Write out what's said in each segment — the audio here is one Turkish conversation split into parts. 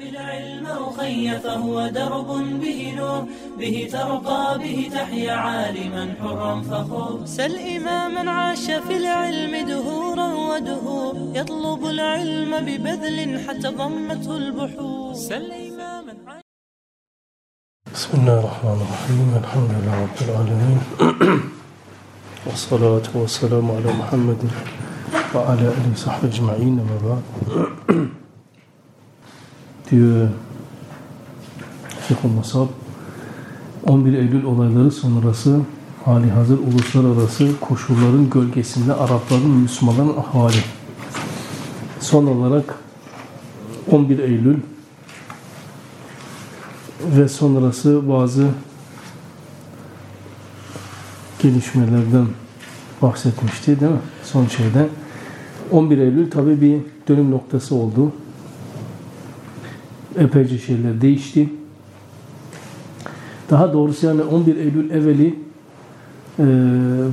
بالعلم أخي فهو درب به نور. به ترقى به تحيا عالما حرا فخور. سل إماما عاش في العلم دهورا ودهور. يطلب العلم ببذل حتى ضمته البحور. سل إماما عاش بسم الله الرحمن الرحيم الحمد لله رب العالمين. والصلاة والسلام على محمد وعلى آله وصحبه أجمعين أما بعد. diyor Şeyh Musab 11 Eylül olayları sonrası hali hazır uluslararası koşulların gölgesinde Arapların Müslümanların ahvali son olarak 11 Eylül ve sonrası bazı gelişmelerden bahsetmişti değil mi? Son şeyde. 11 Eylül tabi bir dönüm noktası oldu. Epeyce şeyler değişti. Daha doğrusu yani 11 Eylül evveli e,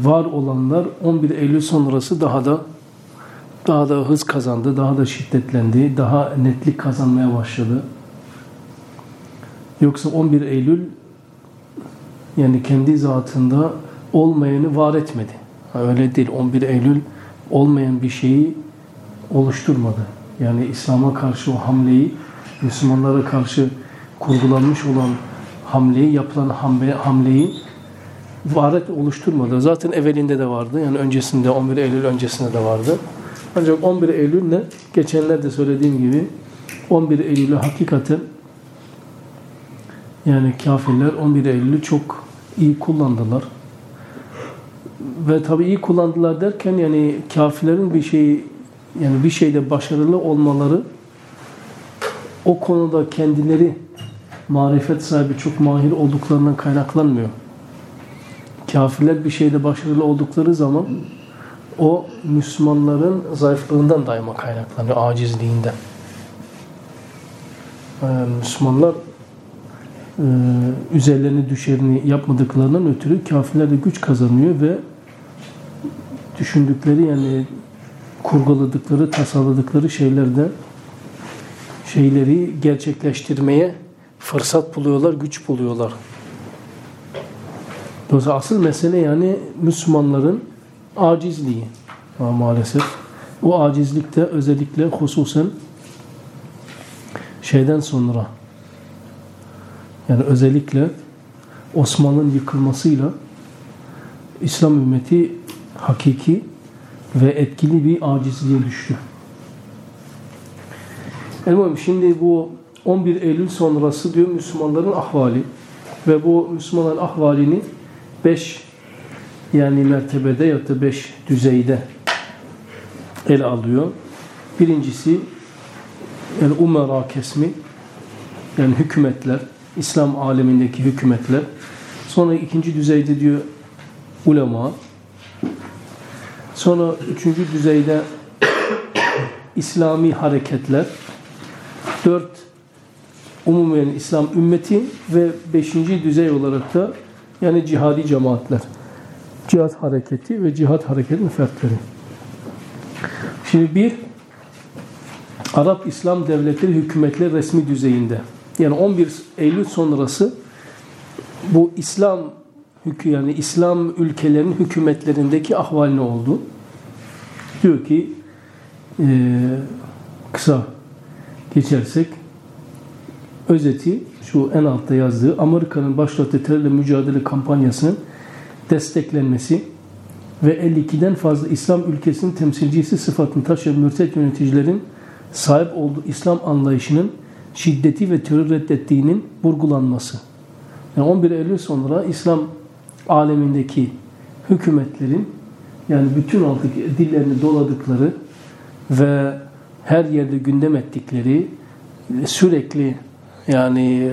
var olanlar 11 Eylül sonrası daha da daha da hız kazandı, daha da şiddetlendi, daha netlik kazanmaya başladı. Yoksa 11 Eylül yani kendi zatında olmayanı var etmedi. Ha, öyle değil. 11 Eylül olmayan bir şeyi oluşturmadı. Yani İslam'a karşı o hamleyi, Müslümanlara karşı kurgulanmış olan hamleyi, yapılan hamle, hamleyi varet oluşturmadı. Zaten evvelinde de vardı. Yani öncesinde, 11 Eylül öncesinde de vardı. Ancak 11 Eylül'le geçenlerde söylediğim gibi 11 Eylül'ü hakikaten yani kafirler 11 Eylül'ü çok iyi kullandılar. Ve tabii iyi kullandılar derken yani kafirlerin bir şeyi yani bir şeyde başarılı olmaları o konuda kendileri marifet sahibi çok mahir olduklarından kaynaklanmıyor. Kafirler bir şeyde başarılı oldukları zaman o Müslümanların zayıflığından daima kaynaklanıyor, acizliğinden. Yani Müslümanlar e, üzerlerine düşerini yapmadıklarından ötürü kafirler de güç kazanıyor ve düşündükleri yani kurguladıkları, tasarladıkları şeylerde şeyleri gerçekleştirmeye fırsat buluyorlar, güç buluyorlar. Dolayısıyla asıl mesele yani Müslümanların acizliği ha, maalesef. O acizlikte özellikle hususen şeyden sonra yani özellikle Osmanlı'nın yıkılmasıyla İslam ümmeti hakiki ve etkili bir acizliğe düştü. Elbette şimdi bu 11 Eylül sonrası diyor Müslümanların ahvali ve bu Müslümanların ahvalini 5 yani mertebede ya da 5 düzeyde ele alıyor. Birincisi el umara kesmi yani hükümetler, İslam alemindeki hükümetler. Sonra ikinci düzeyde diyor ulema. Sonra üçüncü düzeyde İslami hareketler. Dört umumen İslam ümmeti ve beşinci düzey olarak da yani cihadi cemaatler. Cihat hareketi ve cihat hareketinin fertleri. Şimdi bir Arap İslam devletleri hükümetleri resmi düzeyinde. Yani 11 Eylül sonrası bu İslam hükü yani İslam ülkelerinin hükümetlerindeki ahval ne oldu? Diyor ki e, kısa geçersek özeti şu en altta yazdığı Amerika'nın başlattığı terörle mücadele kampanyasının desteklenmesi ve 52'den fazla İslam ülkesinin temsilcisi sıfatını taşıyan mürtet yöneticilerin sahip olduğu İslam anlayışının şiddeti ve terör reddettiğinin vurgulanması. Yani 11 Eylül sonra İslam alemindeki hükümetlerin yani bütün artık dillerini doladıkları ve her yerde gündem ettikleri sürekli yani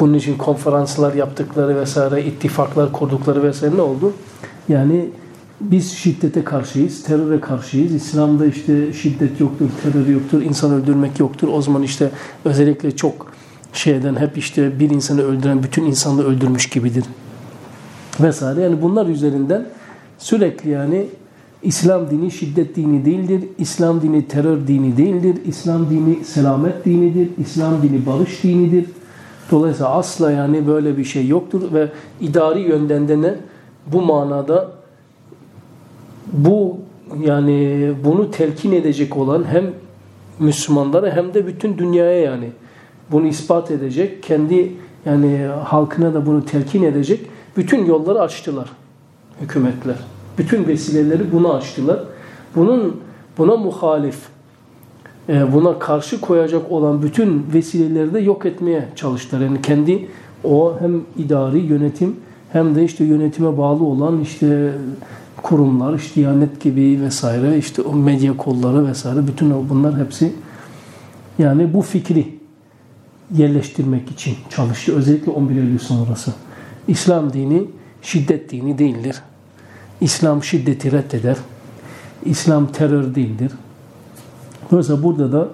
bunun için konferanslar yaptıkları vesaire, ittifaklar kurdukları vesaire ne oldu? Yani biz şiddete karşıyız, teröre karşıyız. İslam'da işte şiddet yoktur, terör yoktur, insan öldürmek yoktur. O zaman işte özellikle çok şeyden hep işte bir insanı öldüren bütün insanlığı öldürmüş gibidir. Vesaire. Yani bunlar üzerinden sürekli yani İslam dini şiddet dini değildir. İslam dini terör dini değildir. İslam dini selamet dinidir. İslam dini barış dinidir. Dolayısıyla asla yani böyle bir şey yoktur ve idari yönden de ne? Bu manada bu yani bunu telkin edecek olan hem Müslümanlara hem de bütün dünyaya yani bunu ispat edecek, kendi yani halkına da bunu telkin edecek bütün yolları açtılar hükümetler. Bütün vesileleri buna açtılar. Bunun buna muhalif, e, buna karşı koyacak olan bütün vesileleri de yok etmeye çalıştılar. Yani kendi o hem idari yönetim hem de işte yönetime bağlı olan işte kurumlar, işte Diyanet gibi vesaire, işte o medya kolları vesaire bütün bunlar hepsi yani bu fikri yerleştirmek için çalıştı. Özellikle 11 Eylül sonrası. İslam dini şiddet dini değildir. İslam şiddeti reddeder. İslam terör değildir. Dolayısıyla burada da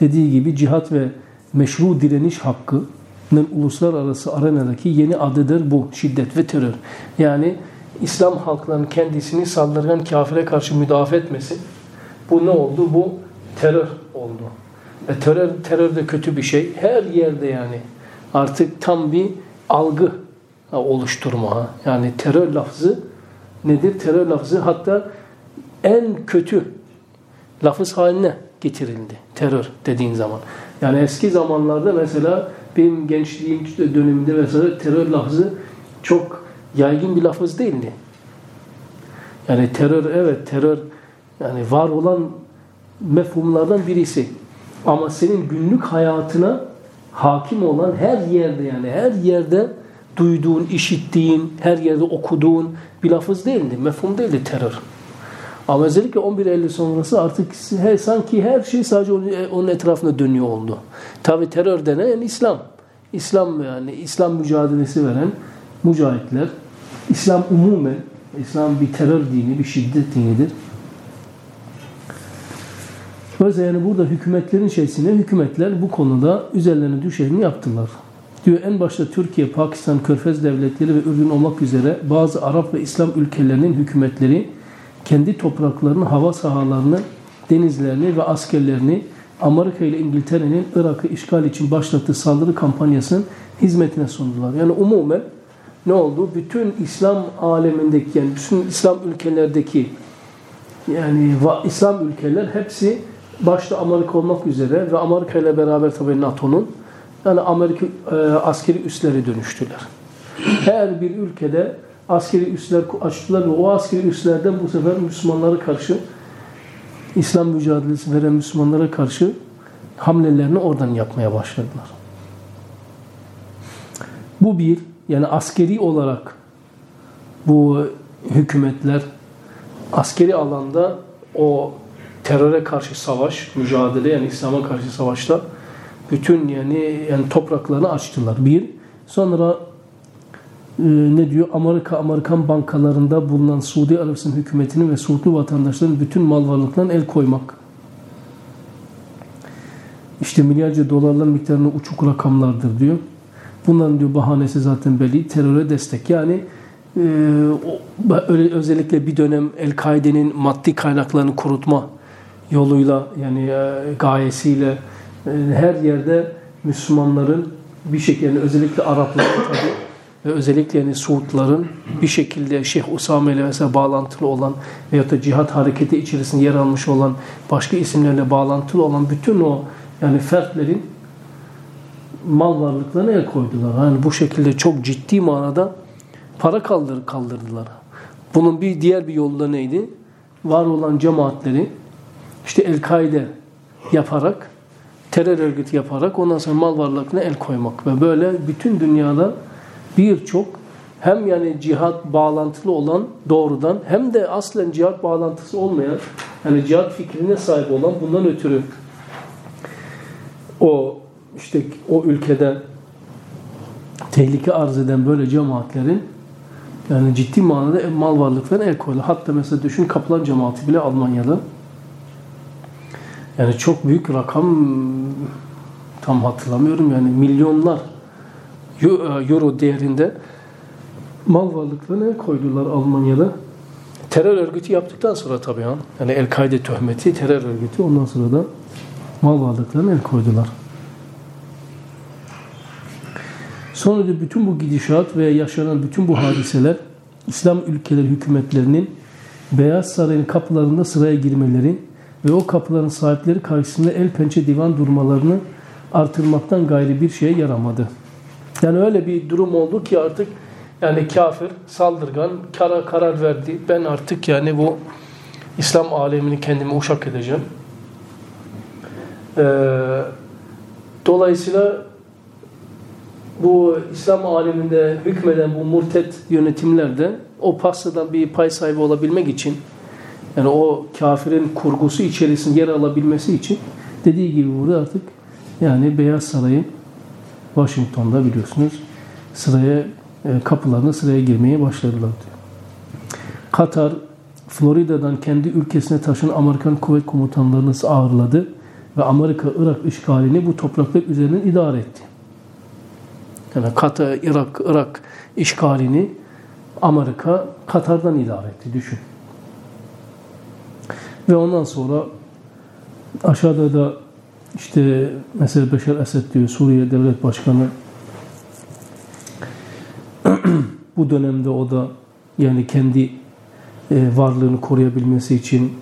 dediği gibi cihat ve meşru direniş hakkının uluslararası arenadaki yeni adıdır bu şiddet ve terör. Yani İslam halklarının kendisini saldırgan kafire karşı müdafaa etmesi bu ne oldu? Bu terör oldu. E terör, terör de kötü bir şey. Her yerde yani artık tam bir algı oluşturma. Yani terör lafzı nedir? Terör lafzı hatta en kötü lafız haline getirildi. Terör dediğin zaman. Yani eski zamanlarda mesela benim gençliğim döneminde mesela terör lafzı çok yaygın bir lafız değildi. Yani terör evet terör yani var olan mefhumlardan birisi. Ama senin günlük hayatına hakim olan her yerde yani her yerde duyduğun, işittiğin, her yerde okuduğun bir lafız değildi. Mefhum değildi terör. Ama özellikle 11 Eylül sonrası artık he, sanki her şey sadece onun etrafında dönüyor oldu. Tabi terör denen yani İslam. İslam yani İslam mücadelesi veren mücahitler. İslam umumen, İslam bir terör dini, bir şiddet dinidir. Dolayısıyla yani burada hükümetlerin şeysine hükümetler bu konuda üzerlerine düşeni yaptılar. Diyor en başta Türkiye, Pakistan, Körfez devletleri ve Ürdün olmak üzere bazı Arap ve İslam ülkelerinin hükümetleri kendi topraklarını, hava sahalarını, denizlerini ve askerlerini Amerika ile İngiltere'nin Irak'ı işgal için başlattığı saldırı kampanyasının hizmetine sundular. Yani umumen ne oldu? Bütün İslam alemindeki yani bütün İslam ülkelerdeki yani İslam ülkeler hepsi başta Amerika olmak üzere ve Amerika ile beraber tabii NATO'nun yani Amerika e, askeri üsleri dönüştüler. Her bir ülkede askeri üsler açtılar ve o askeri üslerden bu sefer Müslümanlara karşı İslam mücadelesi veren Müslümanlara karşı hamlelerini oradan yapmaya başladılar. Bu bir, yani askeri olarak bu hükümetler askeri alanda o teröre karşı savaş, mücadele yani İslam'a karşı savaşta bütün yani yani topraklarını açtılar. Bir. Sonra e, ne diyor? Amerika Amerikan bankalarında bulunan Suudi Arabistan hükümetinin ve Suudlu vatandaşların bütün mal varlıklarına el koymak. İşte milyarca dolarlar miktarında uçuk rakamlardır diyor. Bunların diyor bahanesi zaten belli. Teröre destek. Yani e, öyle özellikle bir dönem El-Kaide'nin maddi kaynaklarını kurutma yoluyla yani e, gayesiyle her yerde Müslümanların bir şekilde özellikle Arapların tabi ve özellikle yani Suudların bir şekilde Şeyh Usame ile mesela bağlantılı olan veyahut da cihat hareketi içerisinde yer almış olan başka isimlerle bağlantılı olan bütün o yani fertlerin mal varlıklarına el koydular. Yani bu şekilde çok ciddi manada para kaldır, kaldırdılar. Bunun bir diğer bir yolu da neydi? Var olan cemaatleri işte El-Kaide yaparak terör örgütü yaparak ondan sonra mal varlıklarına el koymak ve böyle bütün dünyada birçok hem yani cihat bağlantılı olan doğrudan hem de aslen cihat bağlantısı olmayan yani cihat fikrine sahip olan bundan ötürü o işte o ülkede tehlike arz eden böyle cemaatlerin yani ciddi manada mal varlıklarına el koydu. Hatta mesela düşün Kaplan cemaati bile Almanya'da yani çok büyük rakam tam hatırlamıyorum yani milyonlar euro değerinde mal varlıklarını koydular Almanya'da. terör örgütü yaptıktan sonra tabii ha. Yani El-Kaide töhmeti terör örgütü ondan sonra da mal varlıklarına el koydular. Sonra da bütün bu gidişat ve yaşanan bütün bu hadiseler İslam ülkeleri hükümetlerinin Beyaz Saray'ın kapılarında sıraya girmeleri ve o kapıların sahipleri karşısında el pençe divan durmalarını artırmaktan gayri bir şeye yaramadı. Yani öyle bir durum oldu ki artık yani kafir, saldırgan, kara karar verdi. Ben artık yani bu İslam alemini kendime uşak edeceğim. Ee, dolayısıyla bu İslam aleminde hükmeden bu murtet yönetimlerde o pastadan bir pay sahibi olabilmek için yani o kafirin kurgusu içerisinde yer alabilmesi için dediği gibi burada artık yani Beyaz Saray'ın Washington'da biliyorsunuz sıraya e, kapılarına sıraya girmeye başladılar diyor. Katar Florida'dan kendi ülkesine taşınan Amerikan kuvvet komutanlarını ağırladı ve Amerika Irak işgalini bu topraklar üzerinden idare etti. Yani Katar, Irak, Irak işgalini Amerika Katar'dan idare etti. Düşün. Ve ondan sonra aşağıda da işte mesela Beşer Esed diyor Suriye Devlet Başkanı bu dönemde o da yani kendi e, varlığını koruyabilmesi için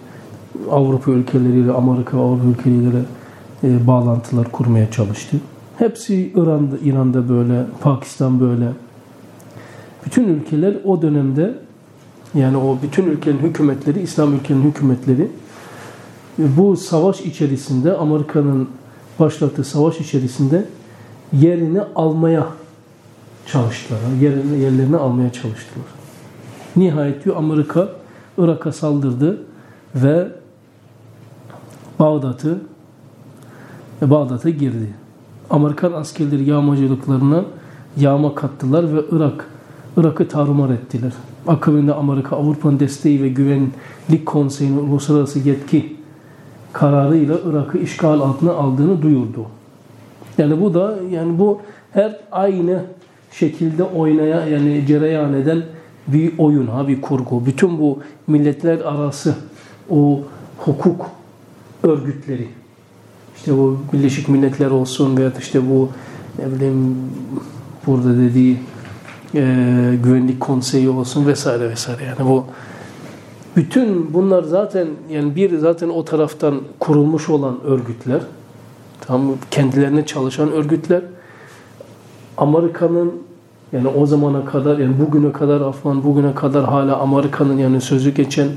Avrupa ülkeleriyle, Amerika Avrupa ülkeleriyle e, bağlantılar kurmaya çalıştı. Hepsi İran'da, İran'da böyle, Pakistan böyle. Bütün ülkeler o dönemde yani o bütün ülkenin hükümetleri, İslam ülkenin hükümetleri bu savaş içerisinde Amerika'nın başlattığı savaş içerisinde yerini almaya çalıştılar. Yerini, yerlerini almaya çalıştılar. Nihayet diyor Amerika Irak'a saldırdı ve Bağdat'ı Bağdat'a girdi. Amerikan askerleri yağmacılıklarına yağma kattılar ve Irak Irak'ı tarumar ettiler. Akabinde Amerika Avrupa'nın desteği ve Güvenlik Konseyi'nin uluslararası yetki kararıyla Irak'ı işgal altına aldığını duyurdu. Yani bu da yani bu her aynı şekilde oynaya yani cereyan eden bir oyun ha bir kurgu. Bütün bu milletler arası o hukuk örgütleri işte bu Birleşik Milletler olsun veya işte bu ne bileyim burada dediği e, güvenlik konseyi olsun vesaire vesaire. Yani bu bütün bunlar zaten yani bir zaten o taraftan kurulmuş olan örgütler tam kendilerine çalışan örgütler. Amerika'nın yani o zamana kadar yani bugüne kadar Afgan bugüne kadar hala Amerika'nın yani sözü geçen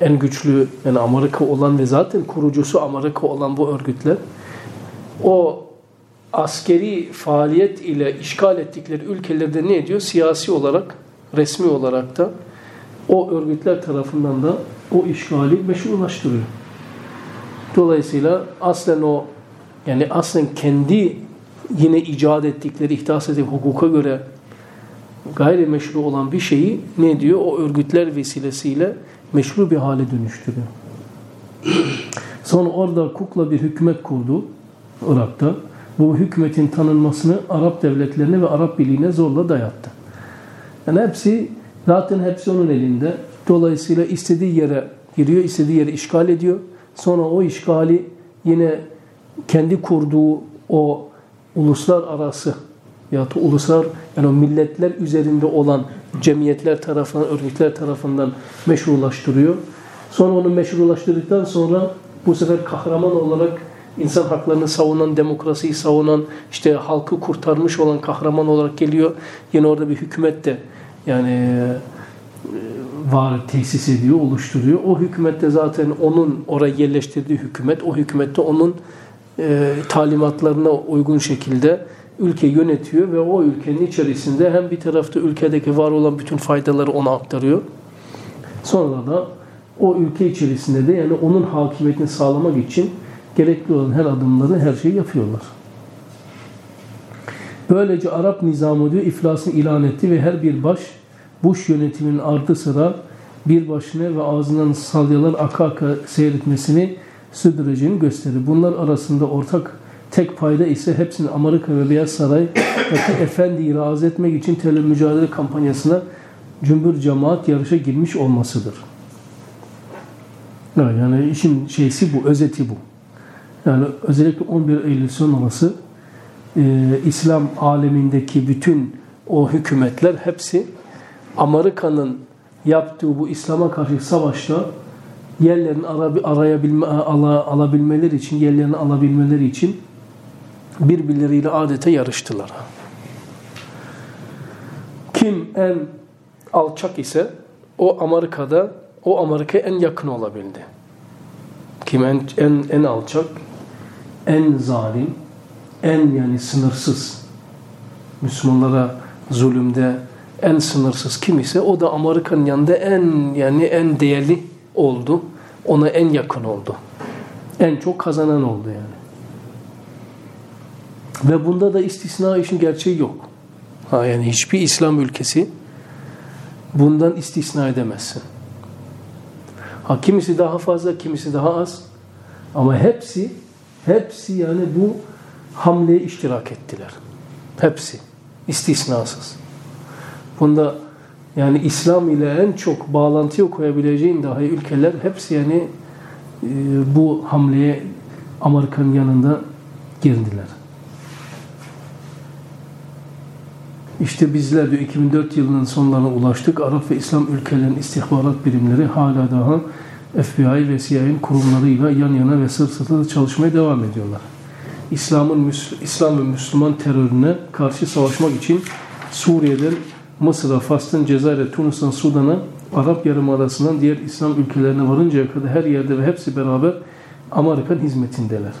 en güçlü yani Amerika olan ve zaten kurucusu Amerika olan bu örgütler o askeri faaliyet ile işgal ettikleri ülkelerde ne ediyor? Siyasi olarak, resmi olarak da o örgütler tarafından da o işgali meşrulaştırıyor. Dolayısıyla aslen o yani aslen kendi yine icat ettikleri, ihdas edip hukuka göre gayrimeşru olan bir şeyi ne diyor? O örgütler vesilesiyle meşru bir hale dönüştürüyor. Sonra orada kukla bir hükümet kurdu Irak'ta. Bu hükümetin tanınmasını Arap devletlerine ve Arap birliğine zorla dayattı. Yani hepsi zaten hepsi onun elinde. Dolayısıyla istediği yere giriyor, istediği yeri işgal ediyor. Sonra o işgali yine kendi kurduğu o uluslararası ya da uluslar yani o milletler üzerinde olan cemiyetler tarafından, örgütler tarafından meşrulaştırıyor. Sonra onu meşrulaştırdıktan sonra bu sefer kahraman olarak insan haklarını savunan, demokrasiyi savunan, işte halkı kurtarmış olan kahraman olarak geliyor. Yine orada bir hükümet de yani e, var tesis ediyor, oluşturuyor. O hükümette zaten onun oraya yerleştirdiği hükümet, o hükümette onun e, talimatlarına uygun şekilde ülke yönetiyor ve o ülkenin içerisinde hem bir tarafta ülkedeki var olan bütün faydaları ona aktarıyor. Sonra da o ülke içerisinde de yani onun hakimiyetini sağlamak için gerekli olan her adımları her şeyi yapıyorlar. Böylece Arap nizamı diyor iflasını ilan etti ve her bir baş Bush yönetiminin ardı sıra bir başına ve ağzından salyalar aka aka seyretmesini sürdüreceğini gösterir. Bunlar arasında ortak tek payda ise hepsini Amerika ve Beyaz Saray'daki efendiyi razı etmek için terör mücadele kampanyasına cümbür cemaat yarışa girmiş olmasıdır. Yani işin şeysi bu, özeti bu. Yani özellikle 11 Eylül sonrası e, İslam alemindeki bütün o hükümetler hepsi Amerika'nın yaptığı bu İslam'a karşı savaşta yerlerini arayabilme, ala, alabilmeleri için, yerlerini alabilmeleri için birbirleriyle adeta yarıştılar. Kim en alçak ise o Amerika'da o Amerika'ya en yakın olabildi. Kim en, en, en alçak, en zalim, en yani sınırsız Müslümanlara zulümde en sınırsız kim ise o da Amerika'nın yanında en yani en değerli oldu. Ona en yakın oldu. En çok kazanan oldu yani. Ve bunda da istisna işin gerçeği yok. Ha yani hiçbir İslam ülkesi bundan istisna edemezsin. Ha kimisi daha fazla, kimisi daha az. Ama hepsi hepsi yani bu hamleye iştirak ettiler. Hepsi. istisnasız. Bunda yani İslam ile en çok bağlantıyı koyabileceğin dahi ülkeler hepsi yani e, bu hamleye Amerika'nın yanında girdiler. İşte bizler de 2004 yılının sonlarına ulaştık. Arap ve İslam ülkelerinin istihbarat birimleri hala daha FBI ve CIA'nin kurumlarıyla yan yana ve sırt sırta çalışmaya devam ediyorlar. İslam'ın İslam ve Müslüman terörüne karşı savaşmak için Suriye'den Mısır'a, Fas'tan Cezayir'e, Tunus'tan Sudan'a, Arap Yarımadası'ndan diğer İslam ülkelerine varıncaya kadar her yerde ve hepsi beraber Amerikan hizmetindeler.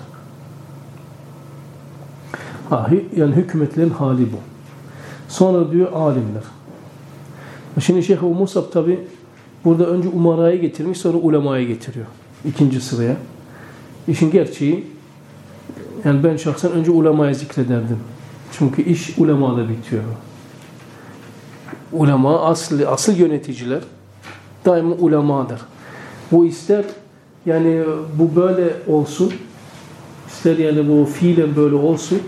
Yani hükümetlerin hali bu. Sonra diyor alimler. Şimdi Şeyh Musab tabi burada önce umarayı getirmiş sonra ulemayı getiriyor. ikinci sıraya. İşin gerçeği yani ben şahsen önce ulemayı zikrederdim. Çünkü iş ulemada bitiyor. Ulema asıl, asıl yöneticiler daima ulemadır. Bu ister yani bu böyle olsun ister yani bu fiilen böyle olsun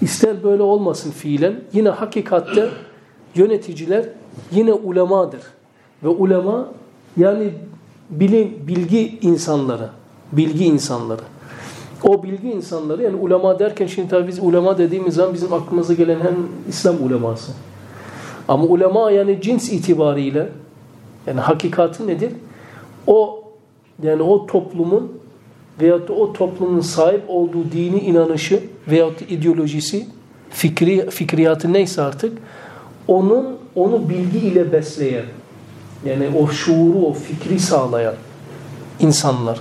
ister böyle olmasın fiilen yine hakikatte yöneticiler yine ulemadır. Ve ulema yani bilim, bilgi insanları bilgi insanları. O bilgi insanları yani ulema derken şimdi tabii biz ulema dediğimiz zaman bizim aklımıza gelen hem İslam uleması. Ama ulema yani cins itibariyle yani hakikati nedir? O yani o toplumun veyahut da o toplumun sahip olduğu dini inanışı veyahut da ideolojisi, fikri, fikriyatı neyse artık onun onu bilgi ile besleyen yani o şuuru, o fikri sağlayan insanlar.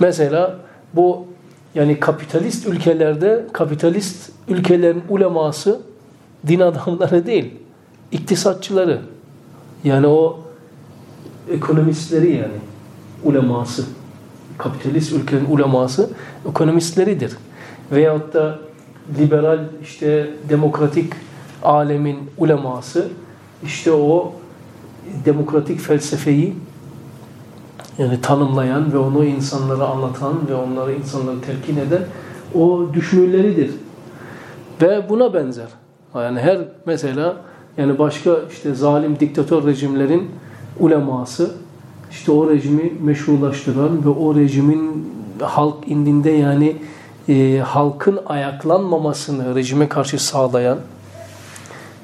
Mesela bu yani kapitalist ülkelerde kapitalist ülkelerin uleması din adamları değil iktisatçıları yani o ekonomistleri yani uleması kapitalist ülkenin uleması ekonomistleridir. Veyahut da liberal işte demokratik alemin uleması işte o demokratik felsefeyi yani tanımlayan ve onu insanlara anlatan ve onları insanlara telkin eden o düşünürleridir. Ve buna benzer. Yani her mesela yani başka işte zalim diktatör rejimlerin uleması işte o rejimi meşrulaştıran ve o rejimin halk indinde yani e, halkın ayaklanmamasını rejime karşı sağlayan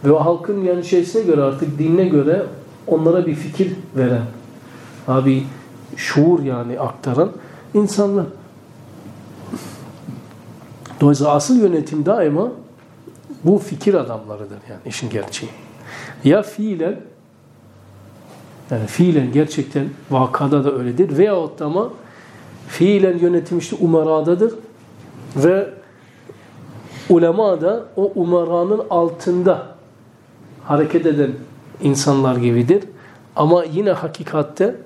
ve o halkın yani şeysine göre artık dinine göre onlara bir fikir veren abi şuur yani aktaran insanlar. Dolayısıyla asıl yönetim daima bu fikir adamlarıdır yani işin gerçeği. Ya fiilen yani fiilen gerçekten vakada da öyledir veyahut da ama fiilen yönetim işte umaradadır ve ulema da o umaranın altında hareket eden insanlar gibidir. Ama yine hakikatte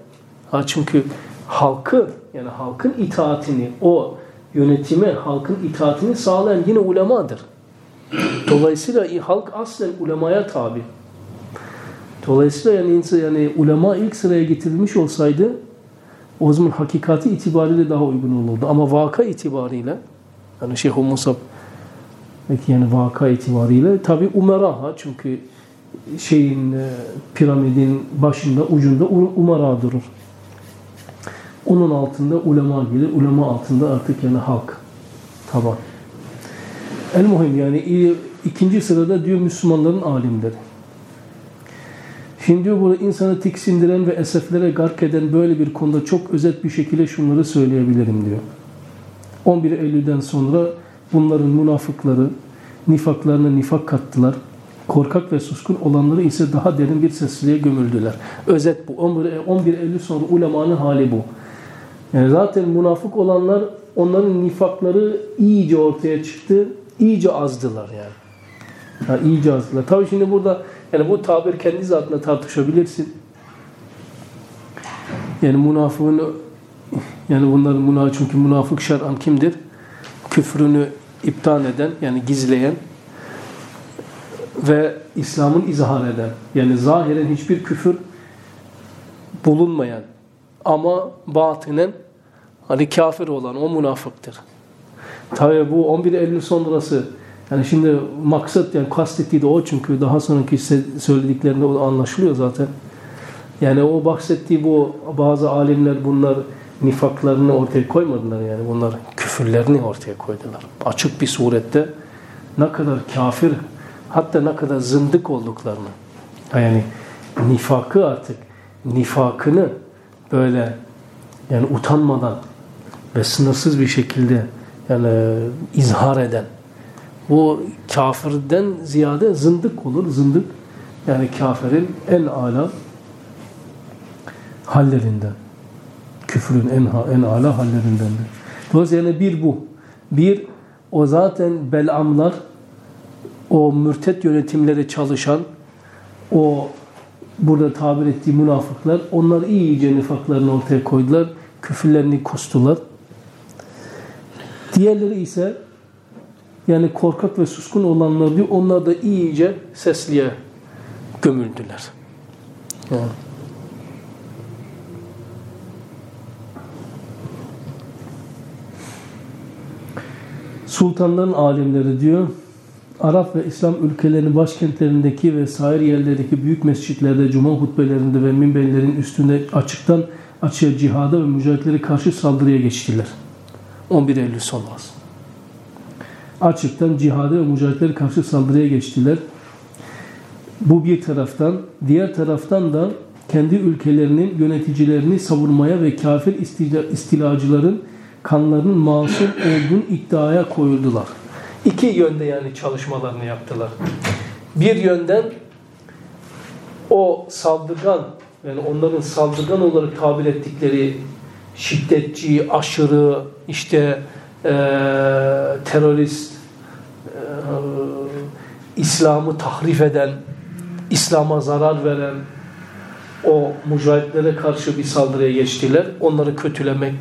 ha çünkü halkı yani halkın itaatini o yönetime halkın itaatini sağlayan yine ulemadır. Dolayısıyla halk aslen ulemaya tabi. Dolayısıyla yani, yani ulema ilk sıraya getirilmiş olsaydı o zaman hakikati itibariyle daha uygun olurdu. Ama vaka itibariyle yani Şeyh Musab yani vaka itibariyle tabi umera ha çünkü şeyin e, piramidin başında ucunda umara durur. Onun altında ulema gelir. Ulema altında artık yani halk. Taban. El muhim yani ikinci sırada diyor Müslümanların alimleri. Şimdi diyor burada insanı tiksindiren ve eseflere gark eden böyle bir konuda çok özet bir şekilde şunları söyleyebilirim diyor. 11 Eylül'den sonra bunların münafıkları nifaklarına nifak kattılar. Korkak ve suskun olanları ise daha derin bir sessizliğe gömüldüler. Özet bu. 11 Eylül sonra ulemanın hali bu. Yani zaten münafık olanlar onların nifakları iyice ortaya çıktı. İyice azdılar yani. Ha, iyice azdılar. Tabii şimdi burada yani bu tabir kendi zatına tartışabilirsin. Yani münafığın yani bunların münafık çünkü münafık şer'an kimdir? Küfrünü iptal eden yani gizleyen ve İslam'ın izhar eden yani zahiren hiçbir küfür bulunmayan ama batinen hani kafir olan o münafıktır. Tabi bu 11 Eylül sonrası yani şimdi maksat yani kastettiği de o çünkü daha sonraki söylediklerinde anlaşılıyor zaten. Yani o bahsettiği bu bazı alimler bunlar nifaklarını ortaya koymadılar yani bunlar küfürlerini ortaya koydular. Açık bir surette ne kadar kafir hatta ne kadar zındık olduklarını yani nifakı artık nifakını böyle yani utanmadan ve sınırsız bir şekilde yani izhar eden bu kafirden ziyade zındık olur. Zındık yani kafirin en ala hallerinden. Küfrün en, en ala hallerindendir. Dolayısıyla yani bir bu. Bir o zaten belamlar o mürtet yönetimleri çalışan o burada tabir ettiği münafıklar onlar iyice nifaklarını ortaya koydular. Küfürlerini kustular. Diğerleri ise yani korkak ve suskun olanlar diyor onlar da iyice sesliye gömüldüler. Yani. Sultanların alimleri diyor Arap ve İslam ülkelerinin başkentlerindeki ve sair yerlerdeki büyük mescitlerde, cuma hutbelerinde ve minberlerin üstünde açıktan açığa cihada ve mücahitlere karşı saldırıya geçtiler. 11 Eylül sonrası. Açıktan cihada ve mücahitlere karşı saldırıya geçtiler. Bu bir taraftan. Diğer taraftan da kendi ülkelerinin yöneticilerini savunmaya ve kafir istilacıların kanlarının masum olduğunu iddiaya koyuldular. İki yönde yani çalışmalarını yaptılar. Bir yönden o saldırgan yani onların saldırgan olarak tabir ettikleri şiddetçi, aşırı, işte e, terörist, e, İslam'ı tahrif eden, İslam'a zarar veren o mücahitlere karşı bir saldırıya geçtiler. Onları kötülemek,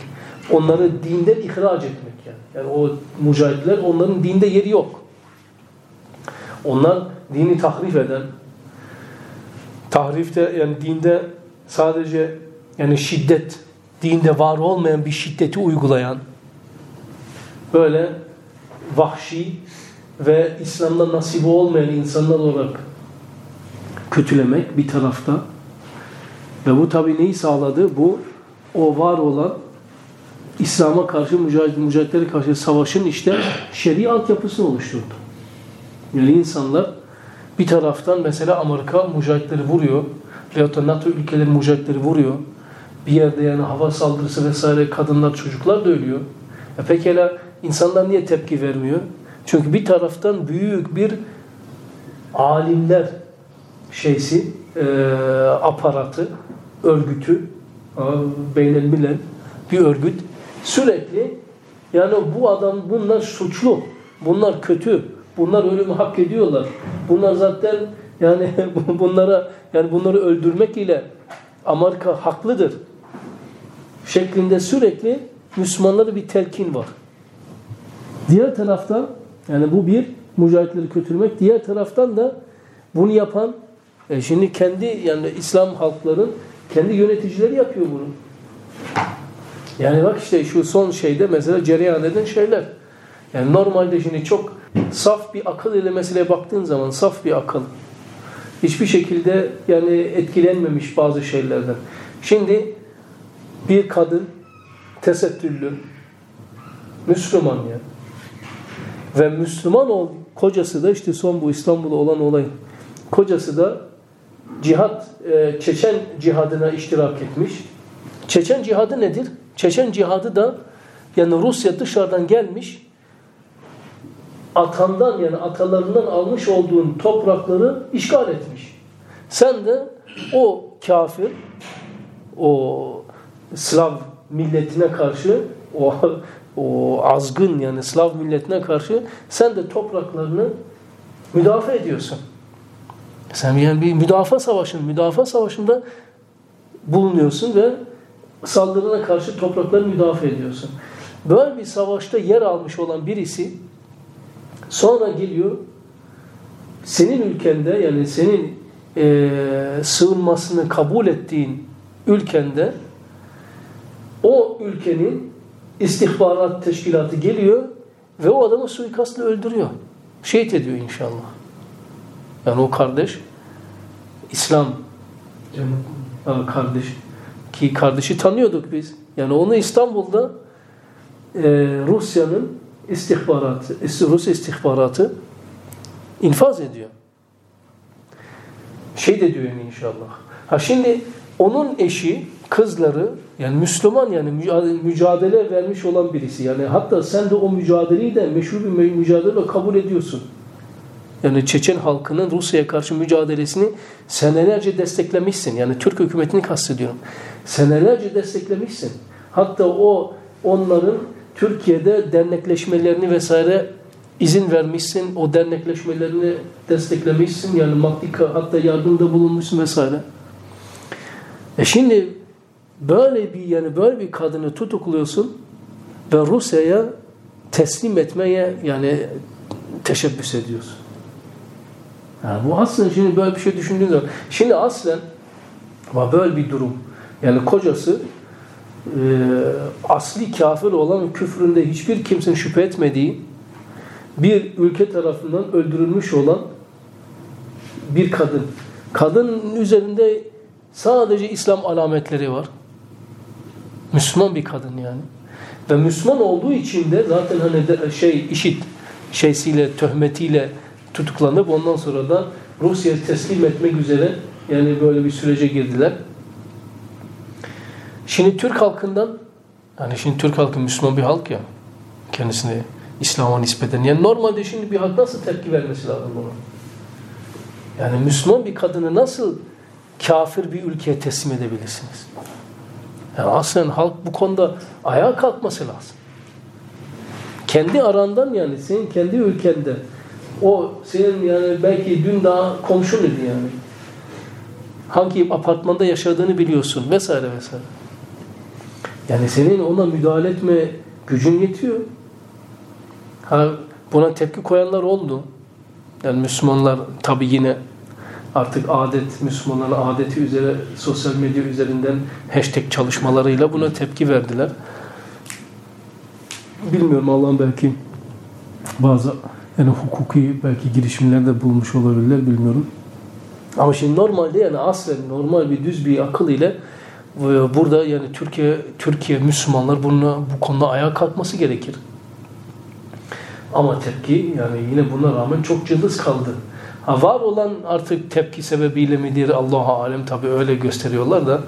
onları dinden ihraç etmek yani. O mücahitler onların dinde yeri yok. Onlar dini tahrif eden, tahrifte yani dinde sadece yani şiddet, dinde var olmayan bir şiddeti uygulayan, böyle vahşi ve İslam'da nasibi olmayan insanlar olarak kötülemek bir tarafta ve bu tabi neyi sağladı? Bu o var olan İslam'a karşı mücahit, mücahitlere karşı savaşın işte şer'i altyapısını oluşturdu. Yani insanlar bir taraftan mesela Amerika mücahitleri vuruyor veyahut da NATO ülkeleri mücahitleri vuruyor. Bir yerde yani hava saldırısı vesaire kadınlar çocuklar da ölüyor. E pekala insanlar niye tepki vermiyor? Çünkü bir taraftan büyük bir alimler şeysi, e, aparatı, örgütü, beynelmilen bir örgüt Sürekli yani bu adam bunlar suçlu. Bunlar kötü. Bunlar ölümü hak ediyorlar. Bunlar zaten yani bunlara yani bunları öldürmek ile Amerika haklıdır. Şeklinde sürekli Müslümanlara bir telkin var. Diğer taraftan yani bu bir mücahitleri kötülmek. Diğer taraftan da bunu yapan e şimdi kendi yani İslam halkların kendi yöneticileri yapıyor bunu. Yani bak işte şu son şeyde mesela cereyan eden şeyler. Yani normalde şimdi çok saf bir akıl ile meseleye baktığın zaman saf bir akıl. Hiçbir şekilde yani etkilenmemiş bazı şeylerden. Şimdi bir kadın tesettürlü, Müslüman ya. Ve Müslüman ol, kocası da işte son bu İstanbul'da olan olay. Kocası da cihat, e, Çeçen cihadına iştirak etmiş. Çeçen cihadı nedir? Çeçen cihadı da yani Rusya dışarıdan gelmiş atandan yani atalarından almış olduğun toprakları işgal etmiş. Sen de o kafir o Slav milletine karşı o o azgın yani Slav milletine karşı sen de topraklarını müdafaa ediyorsun. Sen yani bir müdafaa savaşın, müdafaa savaşında bulunuyorsun ve saldırına karşı toprakları müdafaa ediyorsun. Böyle bir savaşta yer almış olan birisi sonra geliyor senin ülkende yani senin e, sığınmasını kabul ettiğin ülkende o ülkenin istihbarat teşkilatı geliyor ve o adamı suikastla öldürüyor. Şehit ediyor inşallah. Yani o kardeş İslam kardeş ki kardeşi tanıyorduk biz. Yani onu İstanbul'da e, Rusya'nın istihbaratı, Rus istihbaratı infaz ediyor. Şey de diyor inşallah. Ha şimdi onun eşi, kızları yani Müslüman yani mücadele vermiş olan birisi. Yani hatta sen de o mücadeleyi de meşhur bir mücadele kabul ediyorsun. Yani Çeçen halkının Rusya'ya karşı mücadelesini senelerce desteklemişsin. Yani Türk hükümetini kastediyorum. Senelerce desteklemişsin. Hatta o onların Türkiye'de dernekleşmelerini vesaire izin vermişsin. O dernekleşmelerini desteklemişsin. Yani maddi hatta yardımda bulunmuşsun vesaire. E şimdi böyle bir yani böyle bir kadını tutukluyorsun ve Rusya'ya teslim etmeye yani teşebbüs ediyorsun. Yani bu aslında şimdi böyle bir şey düşündüğün zaman şimdi aslen ama böyle bir durum yani kocası e, asli kafir olan küfründe hiçbir kimsenin şüphe etmediği bir ülke tarafından öldürülmüş olan bir kadın. Kadının üzerinde sadece İslam alametleri var. Müslüman bir kadın yani. Ve Müslüman olduğu için de zaten hani de şey işit şeysiyle, töhmetiyle tutuklanıp ondan sonra da Rusya'ya teslim etmek üzere yani böyle bir sürece girdiler. Şimdi Türk halkından yani şimdi Türk halkı Müslüman bir halk ya kendisine İslam'a nispeten. Yani normalde şimdi bir halk nasıl tepki vermesi lazım buna? Yani Müslüman bir kadını nasıl kafir bir ülkeye teslim edebilirsiniz? Yani aslında halk bu konuda ayağa kalkması lazım. Kendi arandan yani senin kendi ülkende o senin yani belki dün daha komşun idi yani. Hangi apartmanda yaşadığını biliyorsun vesaire vesaire. Yani senin ona müdahale etme gücün yetiyor. Ha, buna tepki koyanlar oldu. Yani Müslümanlar tabi yine artık adet, Müslümanların adeti üzere sosyal medya üzerinden hashtag çalışmalarıyla buna tepki verdiler. Bilmiyorum Allah'ın belki bazı yani hukuki belki girişimlerde bulmuş olabilirler bilmiyorum. Ama şimdi normalde yani aslen normal bir düz bir akıl ile burada yani Türkiye Türkiye Müslümanlar bununla bu konuda ayağa kalkması gerekir. Ama tepki yani yine buna rağmen çok cılız kaldı. Ha, var olan artık tepki sebebiyle midir Allah'a alem tabi öyle gösteriyorlar da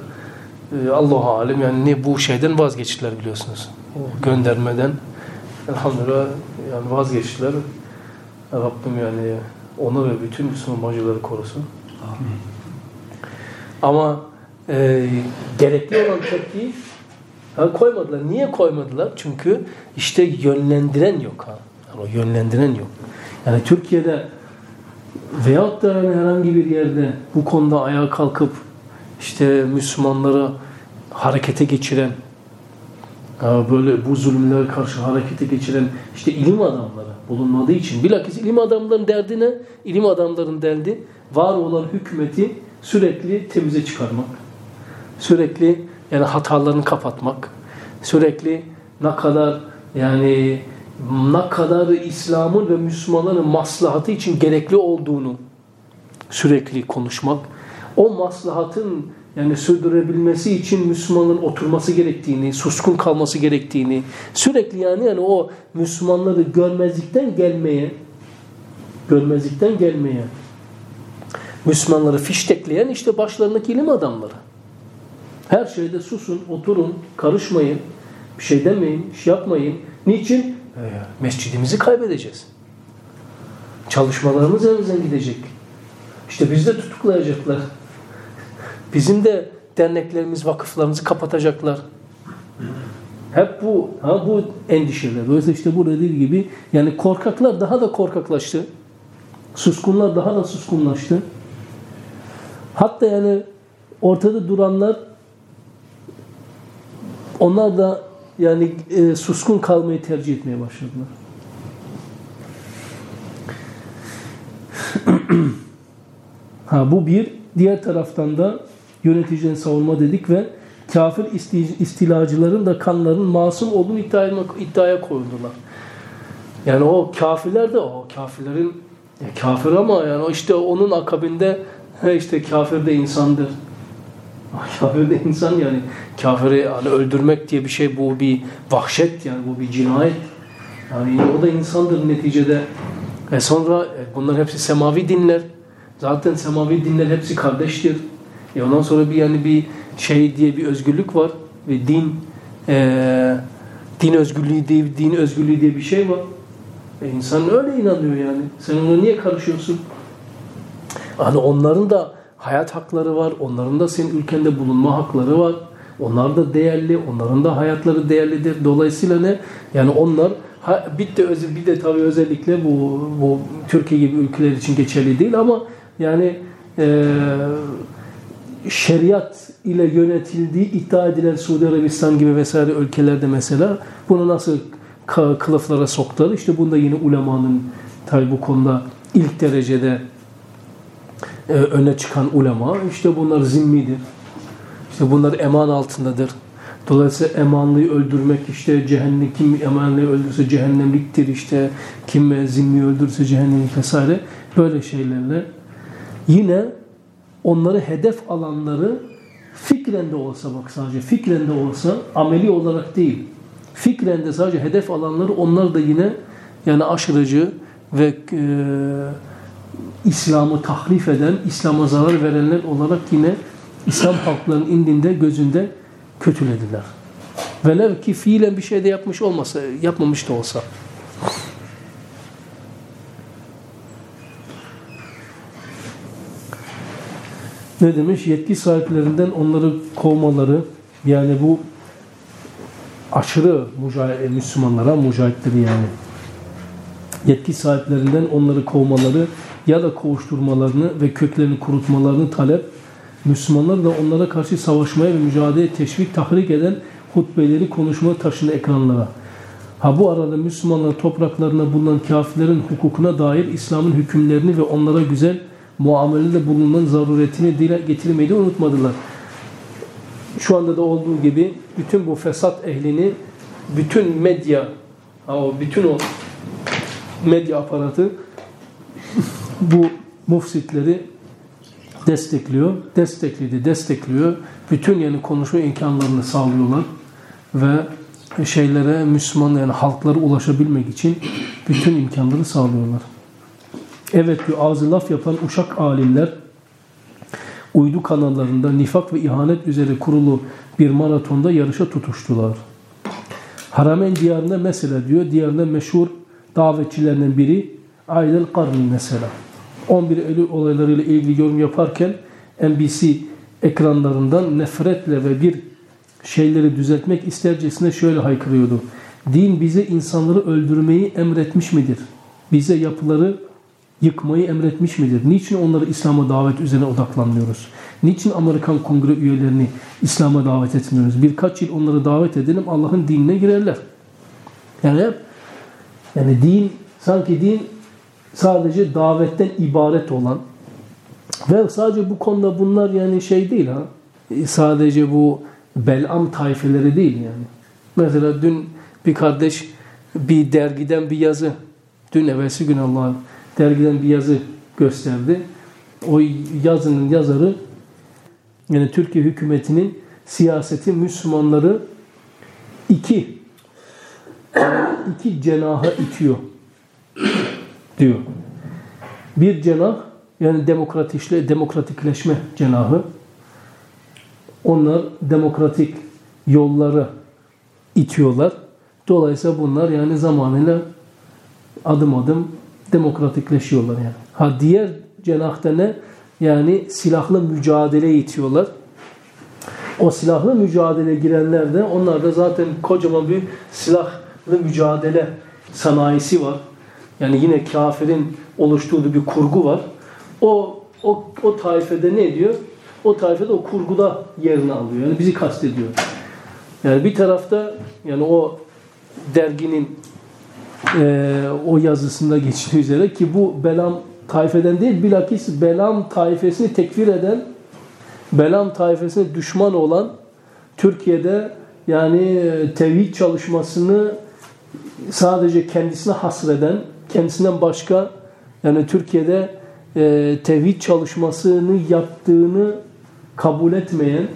e, Allah'a alem yani ne bu şeyden vazgeçtiler biliyorsunuz. O göndermeden elhamdülillah yani vazgeçtiler. Rabbim yani onu ve bütün Müslüman bacıları korusun. Amin. Ama e, gerekli olan tepkiyi ha, koymadılar. Niye koymadılar? Çünkü işte yönlendiren yok. Ha. Yani o yönlendiren yok. Yani Türkiye'de veyahut da yani herhangi bir yerde bu konuda ayağa kalkıp işte Müslümanları harekete geçiren böyle bu zulümlere karşı harekete geçiren işte ilim adamları bulunmadığı için bilakis ilim adamların derdine ilim adamların derdi var olan hükümeti sürekli temize çıkarmak. Sürekli yani hatalarını kapatmak. Sürekli ne kadar yani ne kadar İslam'ın ve Müslümanların maslahatı için gerekli olduğunu sürekli konuşmak. O maslahatın yani sürdürebilmesi için Müslümanların oturması gerektiğini, suskun kalması gerektiğini, sürekli yani yani o Müslümanları görmezlikten gelmeye, görmezlikten gelmeye, Müslümanları fiştekleyen işte başlarındaki ilim adamları. Her şeyde susun, oturun, karışmayın, bir şey demeyin, şey yapmayın. Niçin? Ee, mescidimizi kaybedeceğiz. Çalışmalarımız elimizden gidecek. İşte bizi de tutuklayacaklar. Bizim de derneklerimiz, vakıflarımızı kapatacaklar. Hep bu, ha bu endişeler. Dolayısıyla işte bu dediği gibi yani korkaklar daha da korkaklaştı. Suskunlar daha da suskunlaştı. Hatta yani ortada duranlar onlar da yani e, suskun kalmayı tercih etmeye başladılar. ha bu bir. Diğer taraftan da yöneticinin savunma dedik ve kafir istilacıların da kanların masum olduğunu iddiaya, iddiaya koyuldular. Yani o kafirler de o kafirlerin ya kafir ama yani işte onun akabinde işte kafir de insandır. Kafir de insan yani kafiri hani öldürmek diye bir şey bu bir vahşet yani bu bir cinayet. Yani o da insandır neticede. E sonra e, bunlar hepsi semavi dinler. Zaten semavi dinler hepsi kardeştir. E ondan sonra bir yani bir şey diye bir özgürlük var ve din e, din özgürlüğü diye din özgürlüğü diye bir şey var. E insan öyle inanıyor yani. Sen ona niye karışıyorsun? Hani onların da hayat hakları var. Onların da senin ülkende bulunma hakları var. Onlar da değerli. Onların da hayatları değerlidir. Dolayısıyla ne? Yani onlar ha, bir de, bir de tabii özellikle bu, bu Türkiye gibi ülkeler için geçerli değil ama yani e, şeriat ile yönetildiği iddia edilen Suudi Arabistan gibi vesaire ülkelerde mesela bunu nasıl kılıflara soktular? İşte bunda yine ulemanın tabi bu konuda ilk derecede e, öne çıkan ulema işte bunlar zimmidir. İşte bunlar eman altındadır. Dolayısıyla emanlıyı öldürmek işte cehennem kim emanlıyı öldürse cehennemliktir işte kim zimmi öldürse cehennemlik vesaire böyle şeylerle yine onları hedef alanları fikren de olsa bak sadece fikren de olsa ameli olarak değil fikren de sadece hedef alanları onlar da yine yani aşırıcı ve e, İslam'ı tahrif eden, İslam'a zarar verenler olarak yine İslam halklarının indinde gözünde kötülediler. Velev ki fiilen bir şey de yapmış olmasa, yapmamış da olsa. Ne demiş? Yetki sahiplerinden onları kovmaları, yani bu aşırı mücahit, Müslümanlara, mücahitleri yani yetki sahiplerinden onları kovmaları ya da kovuşturmalarını ve köklerini kurutmalarını talep, Müslümanlar da onlara karşı savaşmaya ve mücadeleye teşvik, tahrik eden hutbeleri, konuşma taşını ekranlara. Ha bu arada Müslümanlar topraklarına bulunan kafirlerin hukukuna dair İslam'ın hükümlerini ve onlara güzel muamelede bulunan zaruretini dile getirmeyi de unutmadılar. Şu anda da olduğu gibi bütün bu fesat ehlini, bütün medya, o bütün o medya aparatı bu mufsitleri destekliyor. Destekledi, destekliyor. Bütün yani konuşma imkanlarını sağlıyorlar ve şeylere Müslüman yani halklara ulaşabilmek için bütün imkanları sağlıyorlar. Evet diyor ağzı laf yapan uşak alimler uydu kanallarında nifak ve ihanet üzere kurulu bir maratonda yarışa tutuştular. Haramen diyarında mesela diyor, diyarında meşhur davetçilerinden biri Aydel Karni mesela. 11 Eylül olaylarıyla ilgili yorum yaparken NBC ekranlarından nefretle ve bir şeyleri düzeltmek istercesine şöyle haykırıyordu. Din bize insanları öldürmeyi emretmiş midir? Bize yapıları yıkmayı emretmiş midir? Niçin onları İslam'a davet üzerine odaklanmıyoruz? Niçin Amerikan kongre üyelerini İslam'a davet etmiyoruz? Birkaç yıl onları davet edelim Allah'ın dinine girerler. Yani yani din sanki din sadece davetten ibaret olan ve sadece bu konuda bunlar yani şey değil ha. Sadece bu Belam tayfeleri değil yani. Mesela dün bir kardeş bir dergiden bir yazı dün evvelsi gün Allah dergiden bir yazı gösterdi. O yazının yazarı yani Türkiye hükümetinin siyaseti Müslümanları iki iki cenaha itiyor diyor. Bir cenah yani demokratikle demokratikleşme cenahı. Onlar demokratik yolları itiyorlar. Dolayısıyla bunlar yani zamanıyla adım adım demokratikleşiyorlar yani. Ha diğer cenahta ne? Yani silahlı mücadele itiyorlar. O silahlı mücadele girenler de onlar da zaten kocaman bir silahlı mücadele sanayisi var. Yani yine kafirin oluşturduğu bir kurgu var. O o o taifede ne diyor? O taifede o kurguda yerini alıyor. Yani bizi kastediyor. Yani bir tarafta yani o derginin e, o yazısında geçtiği üzere ki bu Belam taifeden değil bilakis Belam taifesini tekfir eden Belam taifesine düşman olan Türkiye'de yani tevhid çalışmasını sadece kendisine hasreden, kendisinden başka yani Türkiye'de e, tevhid çalışmasını yaptığını kabul etmeyen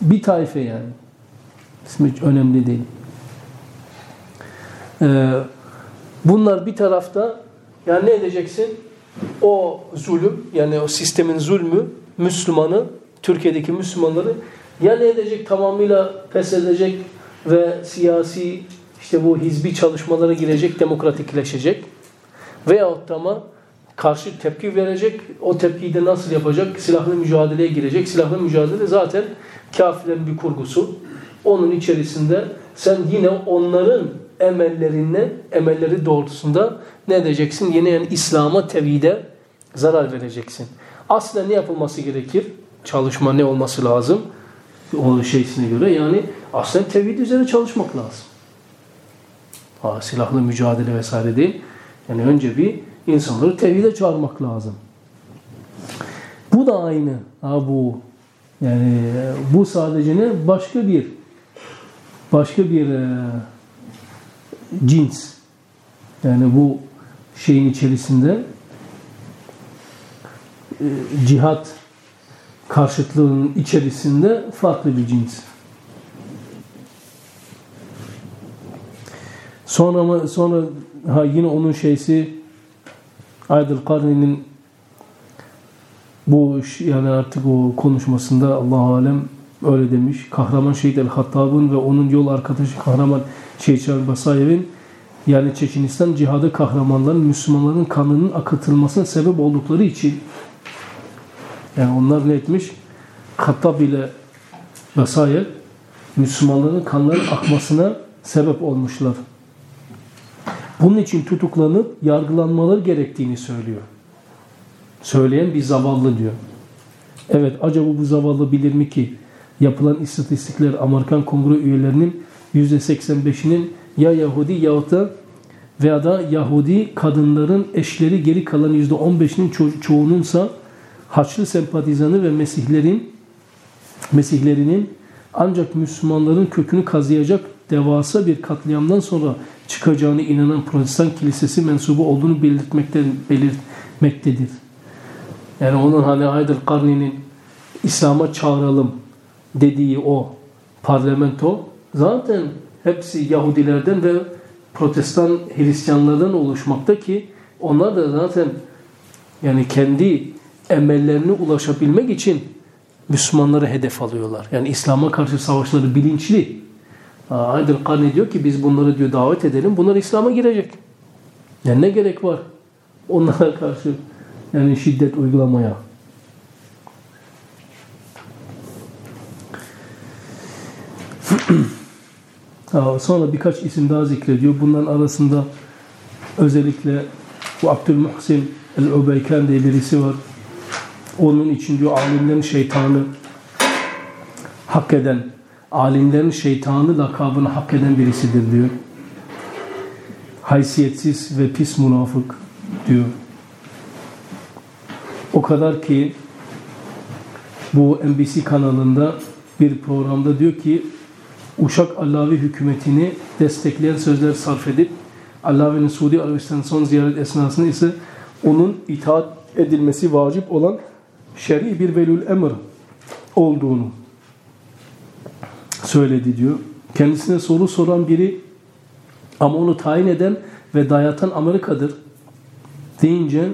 bir taife yani. İsmi önemli değil. Ee, bunlar bir tarafta yani ne edeceksin? O zulüm yani o sistemin zulmü Müslümanı, Türkiye'deki Müslümanları ya ne edecek tamamıyla pes edecek ve siyasi işte bu hizbi çalışmalara girecek, demokratikleşecek veyahut ama karşı tepki verecek. O tepkiyi de nasıl yapacak? Silahlı mücadeleye girecek. Silahlı mücadele zaten kafirlerin bir kurgusu. Onun içerisinde sen yine onların emellerine, emelleri doğrultusunda ne edeceksin? Yine yani İslam'a, tevhide zarar vereceksin. Aslında ne yapılması gerekir? Çalışma ne olması lazım? O şeysine göre yani aslında tevhid üzerine çalışmak lazım. Ha, silahlı mücadele vesaire değil. Yani önce bir insanları tevhide çağırmak lazım. Bu da aynı. Ha, bu yani bu sadece ne? Başka bir başka bir e, cins. Yani bu şeyin içerisinde e, cihat karşıtlığının içerisinde farklı bir cins. Sonra sonra ha yine onun şeysi Aydıl Karni'nin bu yani artık o konuşmasında Allah alem öyle demiş. Kahraman Şehit el-Hattab'ın ve onun yol arkadaşı Kahraman Şehit Basayev'in yani Çeçenistan cihadı kahramanların Müslümanların kanının akıtılmasına sebep oldukları için yani onlar ne etmiş? Hattab ile Basayev Müslümanların kanların akmasına sebep olmuşlar. Bunun için tutuklanıp yargılanmaları gerektiğini söylüyor. Söyleyen bir zavallı diyor. Evet acaba bu zavallı bilir mi ki yapılan istatistikler Amerikan Kongre üyelerinin %85'inin ya Yahudi yahut da veya da Yahudi kadınların eşleri geri kalan %15'inin ço çoğununsa Haçlı sempatizanı ve Mesihlerin Mesihlerinin ancak Müslümanların kökünü kazıyacak devasa bir katliamdan sonra çıkacağını inanan Protestan kilisesi mensubu olduğunu belirtmekte, belirtmektedir. Yani onun hani Haydar Karni'nin İslam'a çağıralım dediği o parlamento zaten hepsi Yahudilerden ve Protestan Hristiyanlardan oluşmakta ki onlar da zaten yani kendi emellerine ulaşabilmek için Müslümanları hedef alıyorlar. Yani İslam'a karşı savaşları bilinçli. Aydın Karni diyor ki biz bunları diyor davet edelim. Bunlar İslam'a girecek. Yani ne gerek var onlara karşı yani şiddet uygulamaya. Sonra birkaç isim daha zikrediyor. Bunların arasında özellikle bu Abdülmuhsin el-Ubeyken diye birisi var. Onun için diyor alimlerin şeytanı hak eden, alimlerin şeytanı lakabını hak eden birisidir diyor. Haysiyetsiz ve pis münafık diyor. O kadar ki bu NBC kanalında bir programda diyor ki Uşak Allavi hükümetini destekleyen sözler sarf edip Allavi'nin Suudi Arabistan son ziyaret esnasında ise onun itaat edilmesi vacip olan şer'i bir velül emr olduğunu söyledi diyor. Kendisine soru soran biri ama onu tayin eden ve dayatan Amerika'dır deyince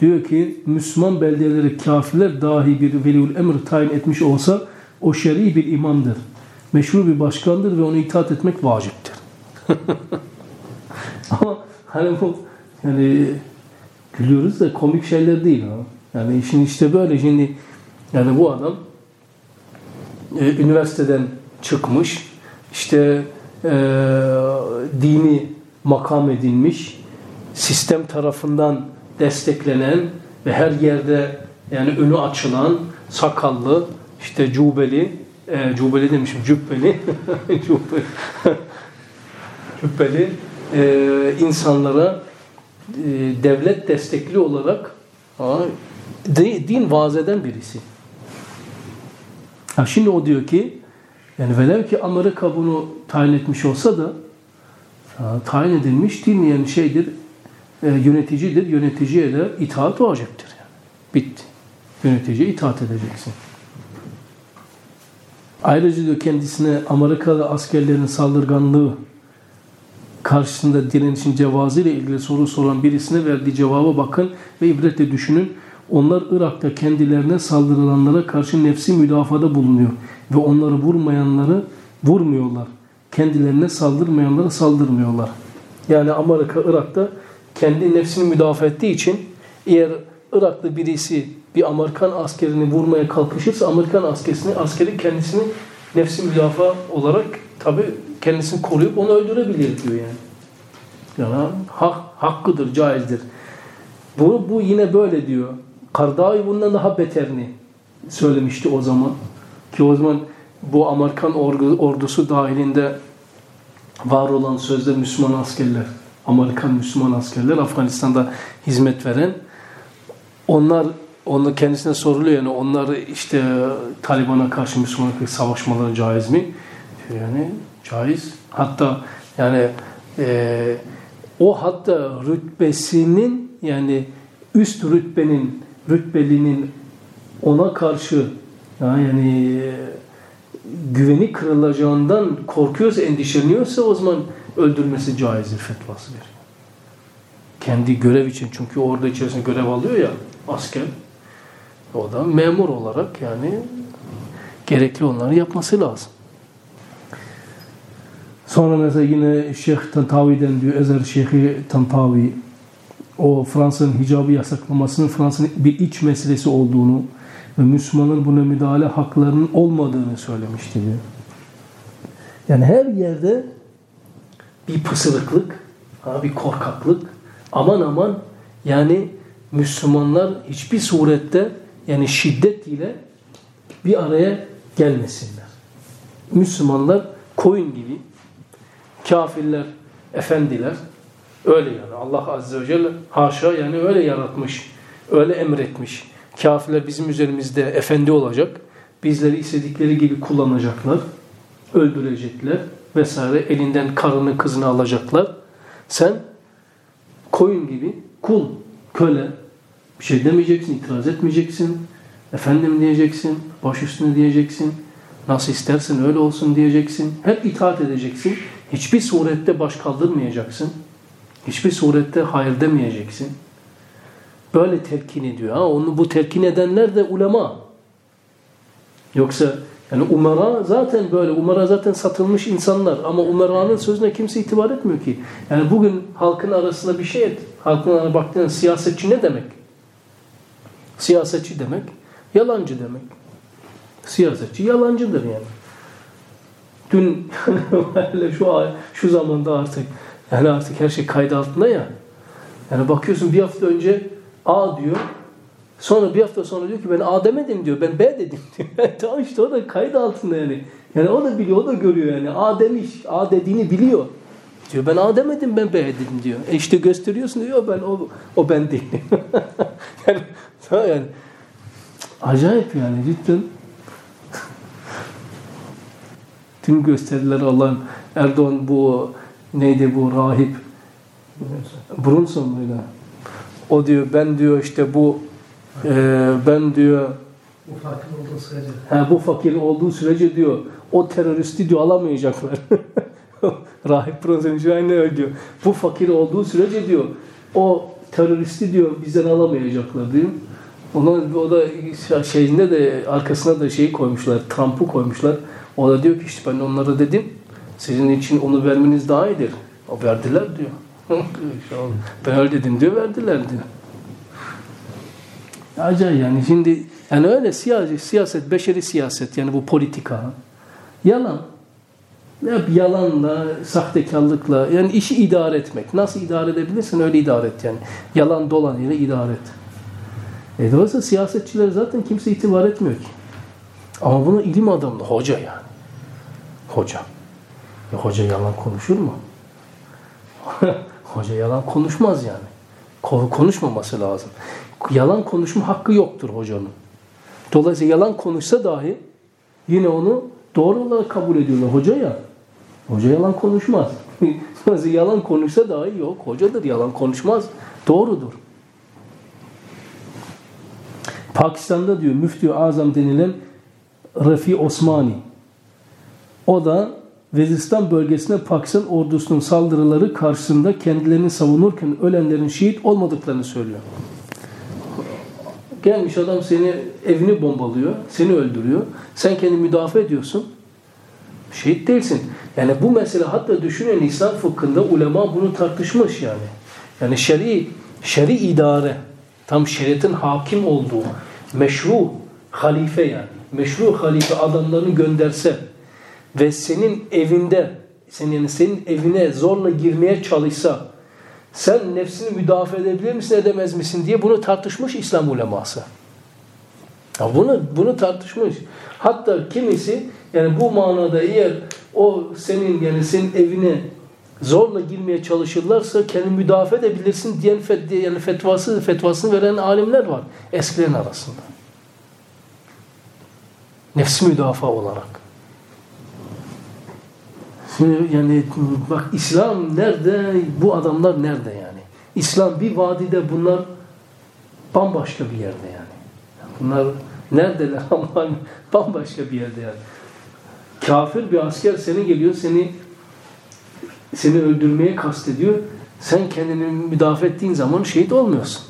diyor ki Müslüman beldeleri kafirler dahi bir veliül emr tayin etmiş olsa o şer'i bir imamdır. Meşhur bir başkandır ve onu itaat etmek vaciptir. Ama hani bu yani gülüyoruz da komik şeyler değil ha. Yani işin işte böyle şimdi yani bu adam e, üniversiteden çıkmış işte e, dini makam edilmiş sistem tarafından desteklenen ve her yerde yani önü açılan sakallı işte cubeli e, cubeli demişim cübbeli cübbeli, e, insanlara e, devlet destekli olarak ha, din vaaz eden birisi. Ha, şimdi o diyor ki yani velev ki Amerika bunu tayin etmiş olsa da ha, tayin edilmiş din yani şeydir e, yöneticidir. Yöneticiye de itaat vaciptir. Yani. Bitti. Yöneticiye itaat edeceksin. Ayrıca diyor kendisine Amerikalı askerlerin saldırganlığı karşısında direnişin cevazı ile ilgili soru soran birisine verdiği cevaba bakın ve ibretle düşünün. Onlar Irak'ta kendilerine saldırılanlara karşı nefsi müdafada bulunuyor ve onları vurmayanları vurmuyorlar. Kendilerine saldırmayanlara saldırmıyorlar. Yani Amerika Irak'ta kendi nefsini müdafaa ettiği için eğer Iraklı birisi bir Amerikan askerini vurmaya kalkışırsa Amerikan askerini, askeri kendisini nefsi müdafaa olarak tabi kendisini koruyup onu öldürebilir diyor yani. Yani hak, hakkıdır, caizdir. Bu, bu yine böyle diyor. Kardavi bundan daha beterini söylemişti o zaman. Ki o zaman bu Amerikan ordusu dahilinde var olan sözde Müslüman askerler, Amerikan Müslüman askerler Afganistan'da hizmet veren onlar onu kendisine soruluyor yani onlar işte Taliban'a karşı Müslümanlık savaşmaları caiz mi? Yani caiz. Hatta yani e, o hatta rütbesinin yani üst rütbenin rütbelinin ona karşı yani güveni kırılacağından korkuyorsa, endişeleniyorsa o zaman öldürmesi caizdir fetvası veriyor. Kendi görev için çünkü orada içerisinde görev alıyor ya asker. O da memur olarak yani gerekli onları yapması lazım. Sonra mesela yine Şeyh Tantavi'den diyor Ezer Şeyhi Tantavi o Fransa'nın hicabı yasaklamasının Fransa'nın bir iç meselesi olduğunu ve Müslümanların buna müdahale haklarının olmadığını söylemişti diyor. Yani her yerde bir pısırıklık, bir korkaklık, aman aman yani Müslümanlar hiçbir surette yani şiddet ile bir araya gelmesinler. Müslümanlar koyun gibi, kafirler efendiler, öyle yani Allah Azze ve Celle haşa yani öyle yaratmış, öyle emretmiş. Kafirler bizim üzerimizde efendi olacak, bizleri istedikleri gibi kullanacaklar, öldürecekler vesaire, elinden karını kızını alacaklar. Sen koyun gibi kul, köle, bir şey demeyeceksin, itiraz etmeyeceksin. Efendim diyeceksin, baş üstüne diyeceksin. Nasıl istersen öyle olsun diyeceksin. Hep itaat edeceksin. Hiçbir surette baş kaldırmayacaksın. Hiçbir surette hayır demeyeceksin. Böyle telkin ediyor. Ha, onu bu telkin edenler de ulema. Yoksa yani umara zaten böyle. Umara zaten satılmış insanlar. Ama umaranın sözüne kimse itibar etmiyor ki. Yani bugün halkın arasında bir şey et. Halkın arasında baktığında siyasetçi ne demek? Siyasetçi demek yalancı demek. Siyasetçi yalancıdır yani. Dün şu şu zamanda artık yani artık her şey kaydı altında ya. Yani bakıyorsun bir hafta önce A diyor. Sonra bir hafta sonra diyor ki ben A demedim diyor. Ben B dedim diyor. tamam işte o da kaydı altında yani. Yani o da biliyor, o da görüyor yani. A demiş, A dediğini biliyor. Diyor ben A demedim ben B dedim diyor. E işte gösteriyorsun diyor ben o, o ben değilim. yani, yani acayip yani cidden. Tüm gösteriler Allah'ın Erdoğan bu neydi bu rahip Brunson muydu? O diyor ben diyor işte bu e, ben diyor Bu fakir olduğu sürece. Ha, bu fakir olduğu sürece diyor o teröristi diyor alamayacaklar. Rahip Prozenci aynı öyle diyor. Bu fakir olduğu sürece diyor o teröristi diyor bizden alamayacaklar diyor. Ona, o da şeyinde de arkasına da şeyi koymuşlar, Trump'ı koymuşlar. O da diyor ki işte ben onlara dedim sizin için onu vermeniz daha iyidir. O verdiler diyor. ben öyle dedim diyor verdiler diyor. Acayip yani şimdi yani öyle siyaset, siyaset, beşeri siyaset yani bu politika. Yalan. Hep yalanla, sahtekarlıkla yani işi idare etmek. Nasıl idare edebilirsin öyle idare et yani. Yalan dolan ile idare et. E dolayısıyla siyasetçiler zaten kimse itibar etmiyor ki. Ama bunu ilim adamı, hoca yani. Hoca. E hoca yalan konuşur mu? hoca yalan konuşmaz yani. Konuşmaması lazım. Yalan konuşma hakkı yoktur hocanın. Dolayısıyla yalan konuşsa dahi yine onu doğru olarak kabul ediyorlar. Hoca ya. Hoca yalan konuşmaz. Yalan konuşsa dahi yok. Hocadır yalan konuşmaz. Doğrudur. Pakistan'da diyor müftü azam denilen Rafi Osmani. O da Vezistan bölgesine Pakistan ordusunun saldırıları karşısında kendilerini savunurken ölenlerin şehit olmadıklarını söylüyor. Gelmiş adam seni evini bombalıyor, seni öldürüyor. Sen kendini müdafaa ediyorsun. Şehit değilsin. Yani bu mesele hatta düşünün İslam fıkhında ulema bunu tartışmış yani. Yani şer'i, şer'i idare, tam şeriatın hakim olduğu, meşru halife yani. Meşru halife adamlarını gönderse ve senin evinde, senin yani senin evine zorla girmeye çalışsa sen nefsini müdafaa edebilir misin edemez misin diye bunu tartışmış İslam uleması. Ya bunu bunu tartışmış. Hatta kimisi yani bu manada eğer o senin yani senin evine zorla girmeye çalışırlarsa kendini müdafaa edebilirsin diyen fet, yani fetvası fetvasını veren alimler var eskilerin arasında. Nefsi müdafaa olarak. Şimdi yani bak İslam nerede, bu adamlar nerede yani? İslam bir vadide bunlar bambaşka bir yerde yani. Bunlar neredeler ama bambaşka bir yerde yani. Kafir bir asker seni geliyor, seni seni öldürmeye kastediyor. Sen kendini müdafaa ettiğin zaman şehit olmuyorsun.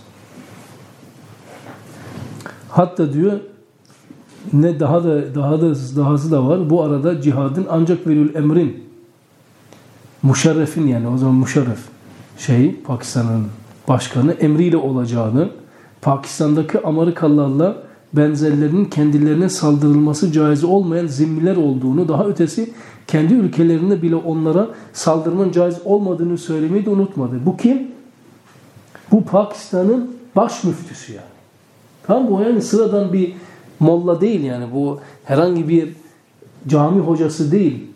Hatta diyor ne daha da daha da dahası da var. Bu arada cihadın ancak veriyor emrin Muşerref'in yani o zaman Muşerref şey Pakistan'ın başkanı emriyle olacağını Pakistan'daki Amerikalılarla benzerlerinin kendilerine saldırılması caiz olmayan zimmiler olduğunu daha ötesi kendi ülkelerinde bile onlara saldırmanın caiz olmadığını söylemeyi de unutmadı. Bu kim? Bu Pakistan'ın baş müftüsü yani. Tam bu yani sıradan bir molla değil yani bu herhangi bir cami hocası değil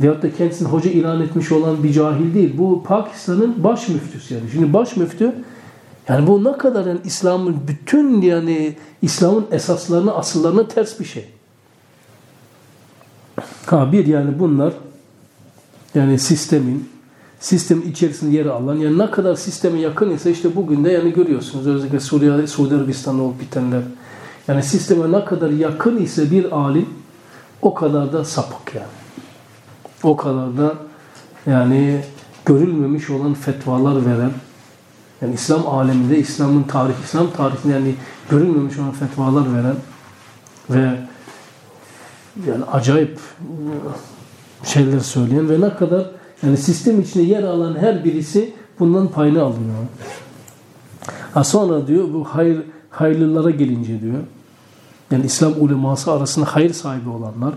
veyahut da kendisini hoca ilan etmiş olan bir cahil değil. Bu Pakistan'ın baş müftüsü yani. Şimdi baş müftü yani bu ne kadar yani İslam'ın bütün yani İslam'ın esaslarına, asıllarına ters bir şey. Ha bir yani bunlar yani sistemin sistem içerisinde yer alan yani ne kadar sisteme yakın ise işte bugün de yani görüyorsunuz özellikle Suriye, Suudi Arabistan'da olup bitenler. Yani sisteme ne kadar yakın ise bir alim o kadar da sapık yani. O kadar da yani görülmemiş olan fetvalar veren yani İslam aleminde, İslam'ın tarih, İslam tarihinde yani görülmemiş olan fetvalar veren ve yani acayip şeyler söyleyen ve ne kadar yani sistem içinde yer alan her birisi bundan payını alıyor. Ha sonra diyor bu hayır hayırlılara gelince diyor. Yani İslam uleması arasında hayır sahibi olanlar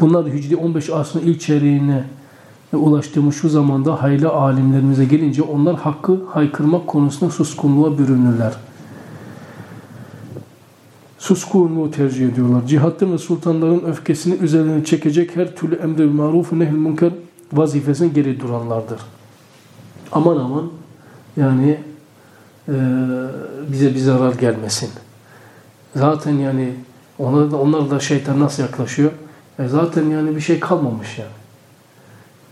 Bunlar da Hicri 15 asrın ilk çeyreğine ulaştığımız şu zamanda hayli alimlerimize gelince onlar hakkı haykırmak konusunda suskunluğa bürünürler. Suskunluğu tercih ediyorlar. Cihattın ve sultanların öfkesini üzerine çekecek her türlü emr-i maruf nehl münker vazifesine geri duranlardır. Aman aman yani e, bize bir zarar gelmesin. Zaten yani onlar da, onlar da şeytan nasıl yaklaşıyor? E zaten yani bir şey kalmamış yani.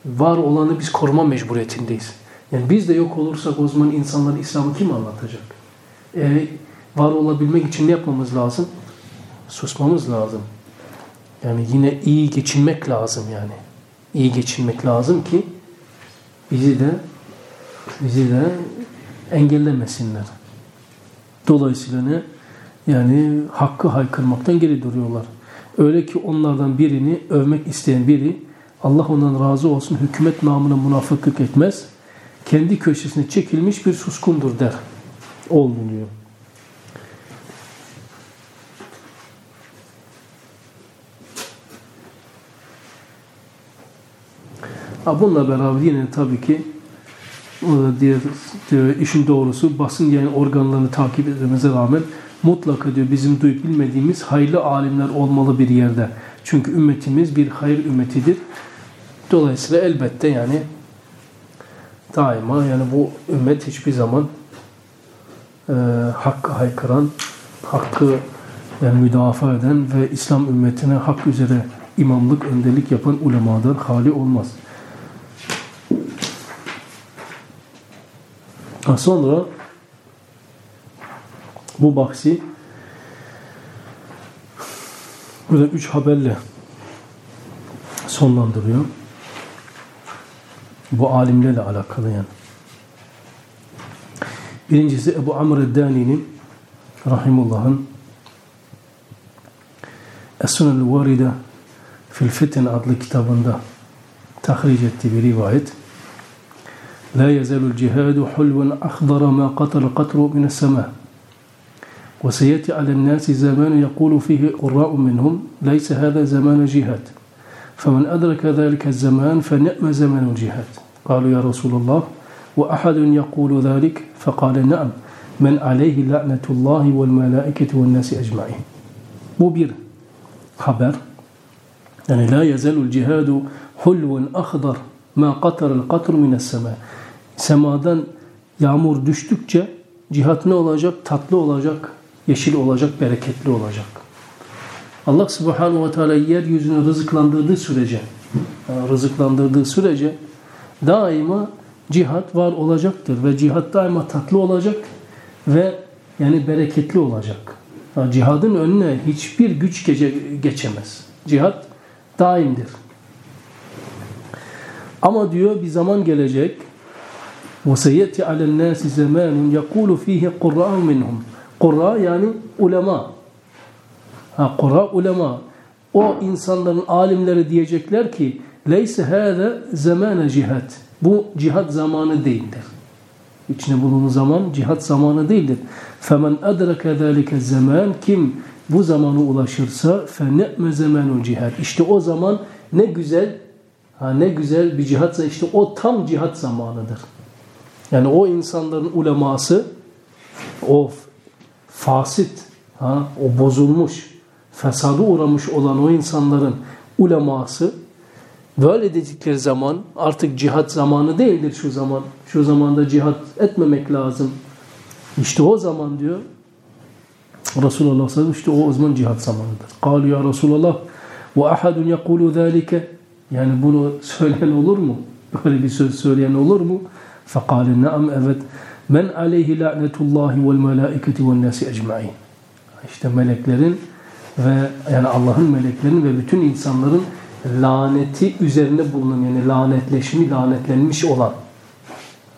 Var olanı biz koruma mecburiyetindeyiz. Yani biz de yok olursak o zaman insanlara İslam'ı kim anlatacak? E, var olabilmek için ne yapmamız lazım? Susmamız lazım. Yani yine iyi geçinmek lazım yani. İyi geçinmek lazım ki bizi de bizi de engellemesinler. Dolayısıyla ne? Yani hakkı haykırmaktan geri duruyorlar. Öyle ki onlardan birini övmek isteyen biri Allah ondan razı olsun hükümet namına münafıklık etmez. Kendi köşesine çekilmiş bir suskundur der. Olmuyor. Ha bununla beraber yine tabii ki diğer, diğer işin doğrusu basın yayın organlarını takip etmemize rağmen mutlaka diyor bizim duyup bilmediğimiz hayırlı alimler olmalı bir yerde. Çünkü ümmetimiz bir hayır ümmetidir. Dolayısıyla elbette yani daima yani bu ümmet hiçbir zaman e, hakkı haykıran, hakkı yani müdafaa eden ve İslam ümmetine hak üzere imamlık, önderlik yapan ulemadan hali olmaz. Sonra bu bahsi burada üç haberle sonlandırıyor. bu alimlerle alakalı yani. Birincisi Ebu Amr Dani'nin Rahimullah'ın Es-Sunel Varide Fil Fitin adlı kitabında tahric ettiği bir rivayet. La yezelul cihadu hulven akhdara ma qatal qatru min sema. Ve seyeti alen nasi zamanı yekulu fihi kurra'u minhum. Leyse hâda zamanı cihad. فمن أدرك ذلك الزمان فنعم زمن الجهاد قالوا يا رسول الله وأحد يقول ذلك فقال نعم من عليه لعنة الله والملائكة والناس أجمعين Bu bir haber. Yani la yezelul cihadu hulvun akhdar ma qatarul qatr mines sema. Semadan yağmur düştükçe cihat ne olacak? Tatlı olacak, yeşil olacak, bereketli olacak. Allah subhanahu ve teala yeryüzünü rızıklandırdığı sürece rızıklandırdığı sürece daima cihat var olacaktır ve cihat daima tatlı olacak ve yani bereketli olacak. Cihadın önüne hiçbir güç gece, geçemez. Cihat daimdir. Ama diyor bir zaman gelecek وَسَيَّتِ عَلَى النَّاسِ زَمَانٌ يَقُولُ ف۪يهِ قُرَّاءٌ مِنْهُمْ Kurra yani ulema. Ha, kura ulema. O insanların alimleri diyecekler ki leyse hâze zamane cihat. Bu cihat zamanı değildir. İçine bulunduğu zaman cihat zamanı değildir. Femen adrake zâlike zaman kim bu zamana ulaşırsa ne'me zamanul cihad. İşte o zaman ne güzel ha ne güzel bir cihatsa işte o tam cihat zamanıdır. Yani o insanların uleması o fasit, ha, o bozulmuş, fesada uğramış olan o insanların uleması böyle dedikleri zaman artık cihat zamanı değildir şu zaman. Şu zamanda cihat etmemek lazım. İşte o zaman diyor Resulullah sallallahu işte o, zaman cihat zamanıdır. Kalu ya Resulullah ve ahadun yekulu zâlike yani bunu söyleyen olur mu? Böyle bir söz söyleyen olur mu? Fekale naam evet men aleyhi la'netullahi vel melaiketi vel nasi ecmain. İşte meleklerin ve yani Allah'ın meleklerin ve bütün insanların laneti üzerine bulunan yani lanetleşmi, lanetlenmiş olan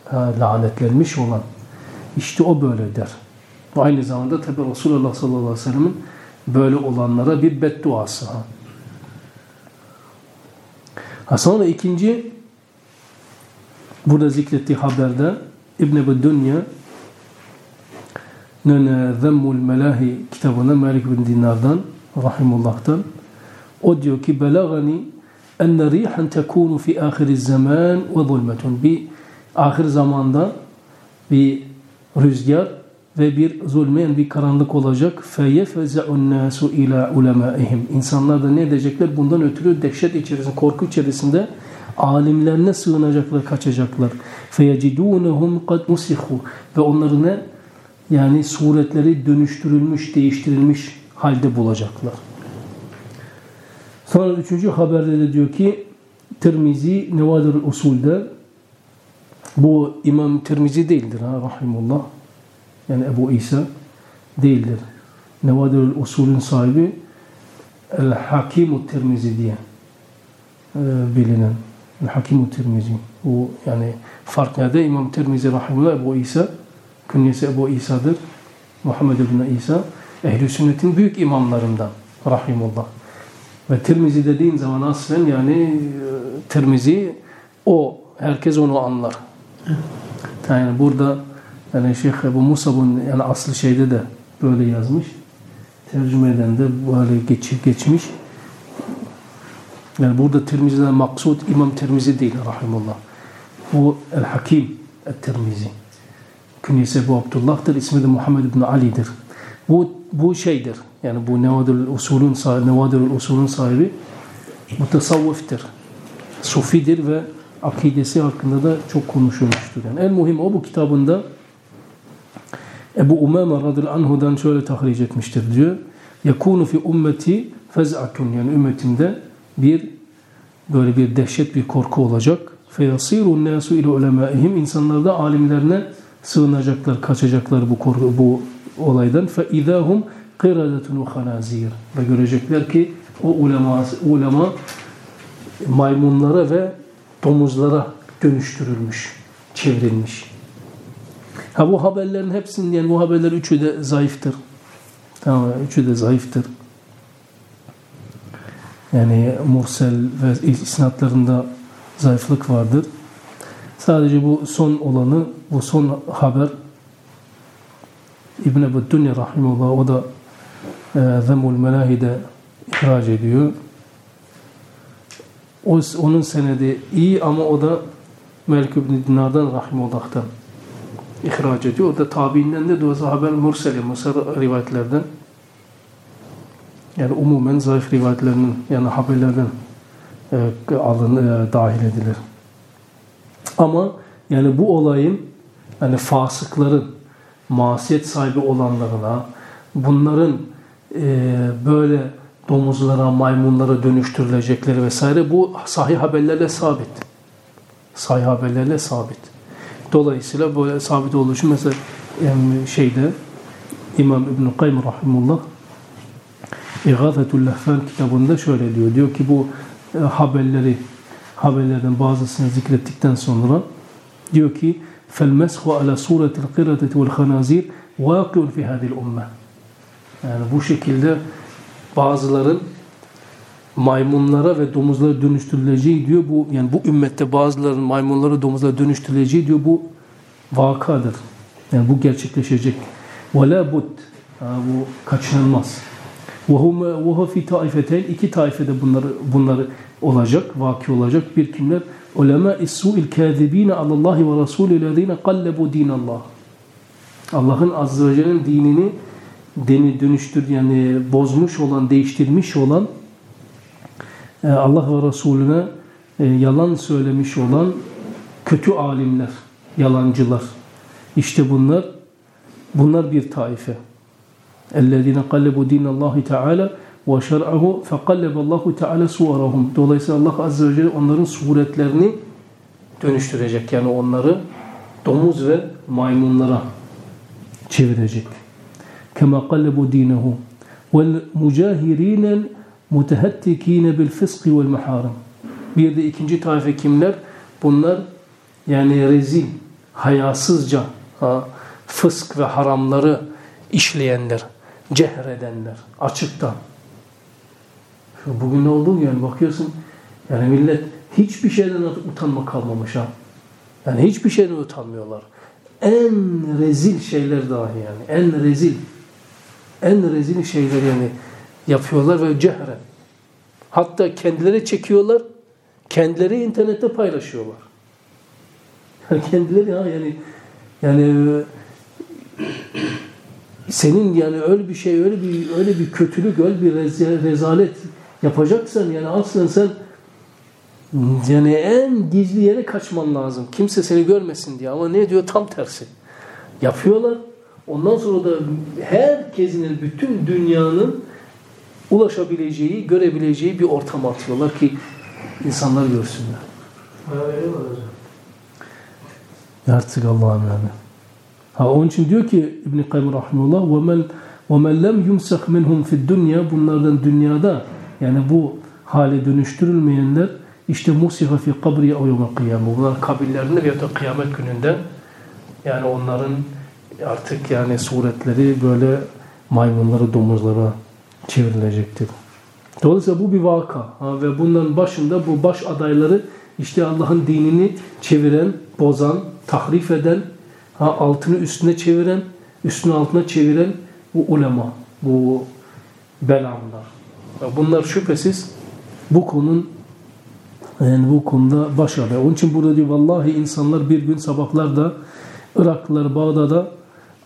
ha, lanetlenmiş olan işte o böyle der. Aynı zamanda tabi Resulullah sallallahu aleyhi ve sellem'in böyle olanlara bir bedduası. Ha. ha sonra ikinci burada zikrettiği haberde İbn Ebu Dünya Zemmul Melahi kitabına Malik bin Dinar'dan Rahimullah'tan o diyor ki belagani enne rihan tekunu fi ahiriz zaman ve zulmetun bir ahir zamanda bir rüzgar ve bir zulmeyen bir karanlık olacak. Feyefeze'un nasu ila ulemaihim. İnsanlar da ne edecekler? Bundan ötürü dehşet içerisinde, korku içerisinde alimlerine sığınacaklar, kaçacaklar. Feyecidûnehum kad musihu. Ve onları ne? Yani suretleri dönüştürülmüş, değiştirilmiş halde bulacaklar. Sonra üçüncü haberde de diyor ki Tirmizi Nevadir Usul'de Bu İmam Tirmizi değildir ha rahimullah. Yani Ebu İsa değildir. Nevadirül Usul'ün sahibi El Hakimu Tirmizi diye e, bilinen. El Hakimu Tirmizi. Bu yani fark nerede? İmam Tirmizi rahimullah Ebu İsa künyesi Ebu İsa'dır. Muhammed ibn İsa ehl Sünnet'in büyük imamlarından rahimullah. Ve Tirmizi dediğin zaman aslen yani e, Tirmizi o herkes onu anlar. Yani burada yani Şeyh Ebu Musab'ın yani aslı şeyde de böyle yazmış. Tercüme eden de böyle geçip geçmiş. Yani burada Tirmizi'den maksud İmam Tirmizi değil rahimullah. Bu El Hakim El Tirmizi. Künyesi Ebu Abdullah'tır. ismi de Muhammed ibn Ali'dir. Bu, bu şeydir. Yani bu Nevadirül Usul'un sahibi, Nevadirül Usul'un sahibi mutasavvıftır. Sufidir ve akidesi hakkında da çok konuşulmuştur. Yani en muhim o bu kitabında Ebu Umame radıyallahu anhu'dan şöyle tahric etmiştir diyor. Yakunu fi ummeti fez'atun yani ümmetimde bir böyle bir dehşet bir korku olacak. Feyasiru nasu ile ulemaihim insanlar da alimlerine sığınacaklar, kaçacaklar bu korku, bu olaydan. Fe idahum qiradetun ve görecekler ki o ulema, ulema maymunlara ve domuzlara dönüştürülmüş, çevrilmiş. Ha bu haberlerin hepsinin yani bu haberler üçü de zayıftır. Tamam üçü de zayıftır. Yani mursel ve isnatlarında zayıflık vardır. Sadece bu son olanı, bu son haber İbn Ebu Dünya Rahimullah o da e, Zemul Melahide ihraç ediyor. O, onun senedi iyi ama o da Melik İbn Dinar'dan Rahimullah'tan ihraç ediyor. O da tabiinden de haber murseli, mursel rivayetlerden yani umumen zayıf rivayetlerinin yani haberlerden e, alın, e, dahil edilir. Ama yani bu olayın yani fasıkların masiyet sahibi olanlarına bunların e, böyle domuzlara, maymunlara dönüştürülecekleri vesaire bu sahih haberlerle sabit. Sahih haberlerle sabit. Dolayısıyla böyle sabit olduğu için mesela yani şeyde İmam İbn-i Kayyum Rahimullah İgâfetül Lehfan kitabında şöyle diyor. Diyor ki bu e, haberleri haberlerden bazısını zikrettikten sonra diyor ki فَالْمَسْخُ عَلَى سُورَةِ الْقِرَدَةِ وَالْخَنَازِيرِ وَاقِعٌ فِي هَذِي الْأُمَّةِ Yani bu şekilde bazıların maymunlara ve domuzlara dönüştürüleceği diyor bu yani bu ümmette bazıların maymunlara domuzlara dönüştürüleceği diyor bu vakadır. Yani bu gerçekleşecek. وَلَا بُدْ Bu kaçınılmaz. وَهُمَ fi taifeteyn iki taifede bunları bunları olacak, vaki olacak. Bir kimler? Ulema is-su'il kâzibîne alallahi ve rasûlillezîne qallebu dînallah. Allah'ın azze ve celle'nin dinini deni dönüştür yani bozmuş olan, değiştirmiş olan e, Allah ve Resulüne e, yalan söylemiş olan kötü alimler, yalancılar. İşte bunlar bunlar bir taife. اَلَّذ۪ينَ قَلَّبُوا دِينَ اللّٰهِ تَعَالَى ve şer'ahu fekallaballahu teala suvarahum. Dolayısıyla Allah azze ve celle onların suretlerini dönüştürecek. Yani onları domuz ve maymunlara çevirecek. Kema kallabu dinehu vel mucahirinen mutehattikine bil. Bir de ikinci taife kimler? Bunlar yani rezil, hayasızca ha, fısk ve haramları işleyenler, cehredenler, açıktan. Bugün ne oldu yani bakıyorsun yani millet hiçbir şeyden utanma kalmamış ha. Yani hiçbir şeyden utanmıyorlar. En rezil şeyler dahi yani. En rezil. En rezil şeyler yani yapıyorlar ve cehren. Hatta kendileri çekiyorlar. Kendileri internette paylaşıyorlar. Yani kendileri ha yani yani senin yani öyle bir şey, öyle bir öyle bir kötülük, öyle bir rezalet yapacaksan yani aslında sen yani en gizli yere kaçman lazım. Kimse seni görmesin diye. Ama ne diyor? Tam tersi. Yapıyorlar. Ondan sonra da herkesin, bütün dünyanın ulaşabileceği, görebileceği bir ortam atıyorlar ki insanlar görsünler. Artık Allah'ım yani. Ha onun için diyor ki İbn Kayyim rahimehullah ve men ve men lem yumsak minhum fi dünya bunlardan dünyada yani bu hale dönüştürülmeyenler işte musiha fi kabri ev yevme kıyamı. Bunlar kabirlerinde veya da kıyamet gününde yani onların artık yani suretleri böyle maymunlara, domuzlara çevrilecektir. Dolayısıyla bu bir vaka. Ha, ve bunların başında bu baş adayları işte Allah'ın dinini çeviren, bozan, tahrif eden, ha, altını üstüne çeviren, üstünü altına çeviren bu ulema, bu belamlar. Bunlar şüphesiz bu konunun yani bu konuda baş aday. Onun için burada diyor vallahi insanlar bir gün sabahlarda Iraklılar Bağdat'a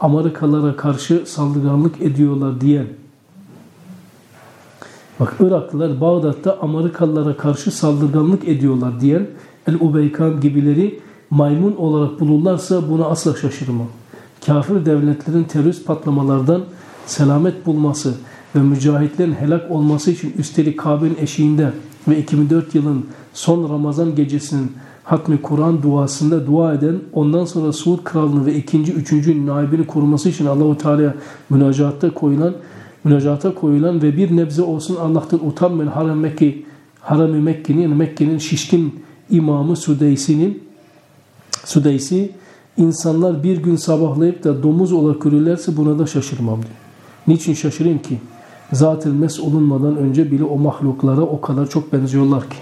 Amerikalılara karşı saldırganlık ediyorlar diyen Bak Iraklılar Bağdat'ta Amerikalılara karşı saldırganlık ediyorlar diyen El-Ubeykan gibileri maymun olarak bulurlarsa buna asla şaşırmam. Kafir devletlerin terörist patlamalardan selamet bulması ve mücahitlerin helak olması için üstelik Kabe'nin eşiğinde ve 2004 yılın son Ramazan gecesinin hatmi Kur'an duasında dua eden, ondan sonra Suud kralını ve ikinci, üçüncü naibini koruması için Allahu Teala münacatta koyulan münacata koyulan ve bir nebze olsun Allah'tan utanmayan Haram Mekke Haram-ı Mekke'nin yani Mekke'nin şişkin imamı Sudeysi'nin Sudeysi insanlar bir gün sabahlayıp da domuz olarak görürlerse buna da şaşırmam diyor. Niçin şaşırayım ki? Zaten mes olunmadan önce bile o mahluklara o kadar çok benziyorlar ki.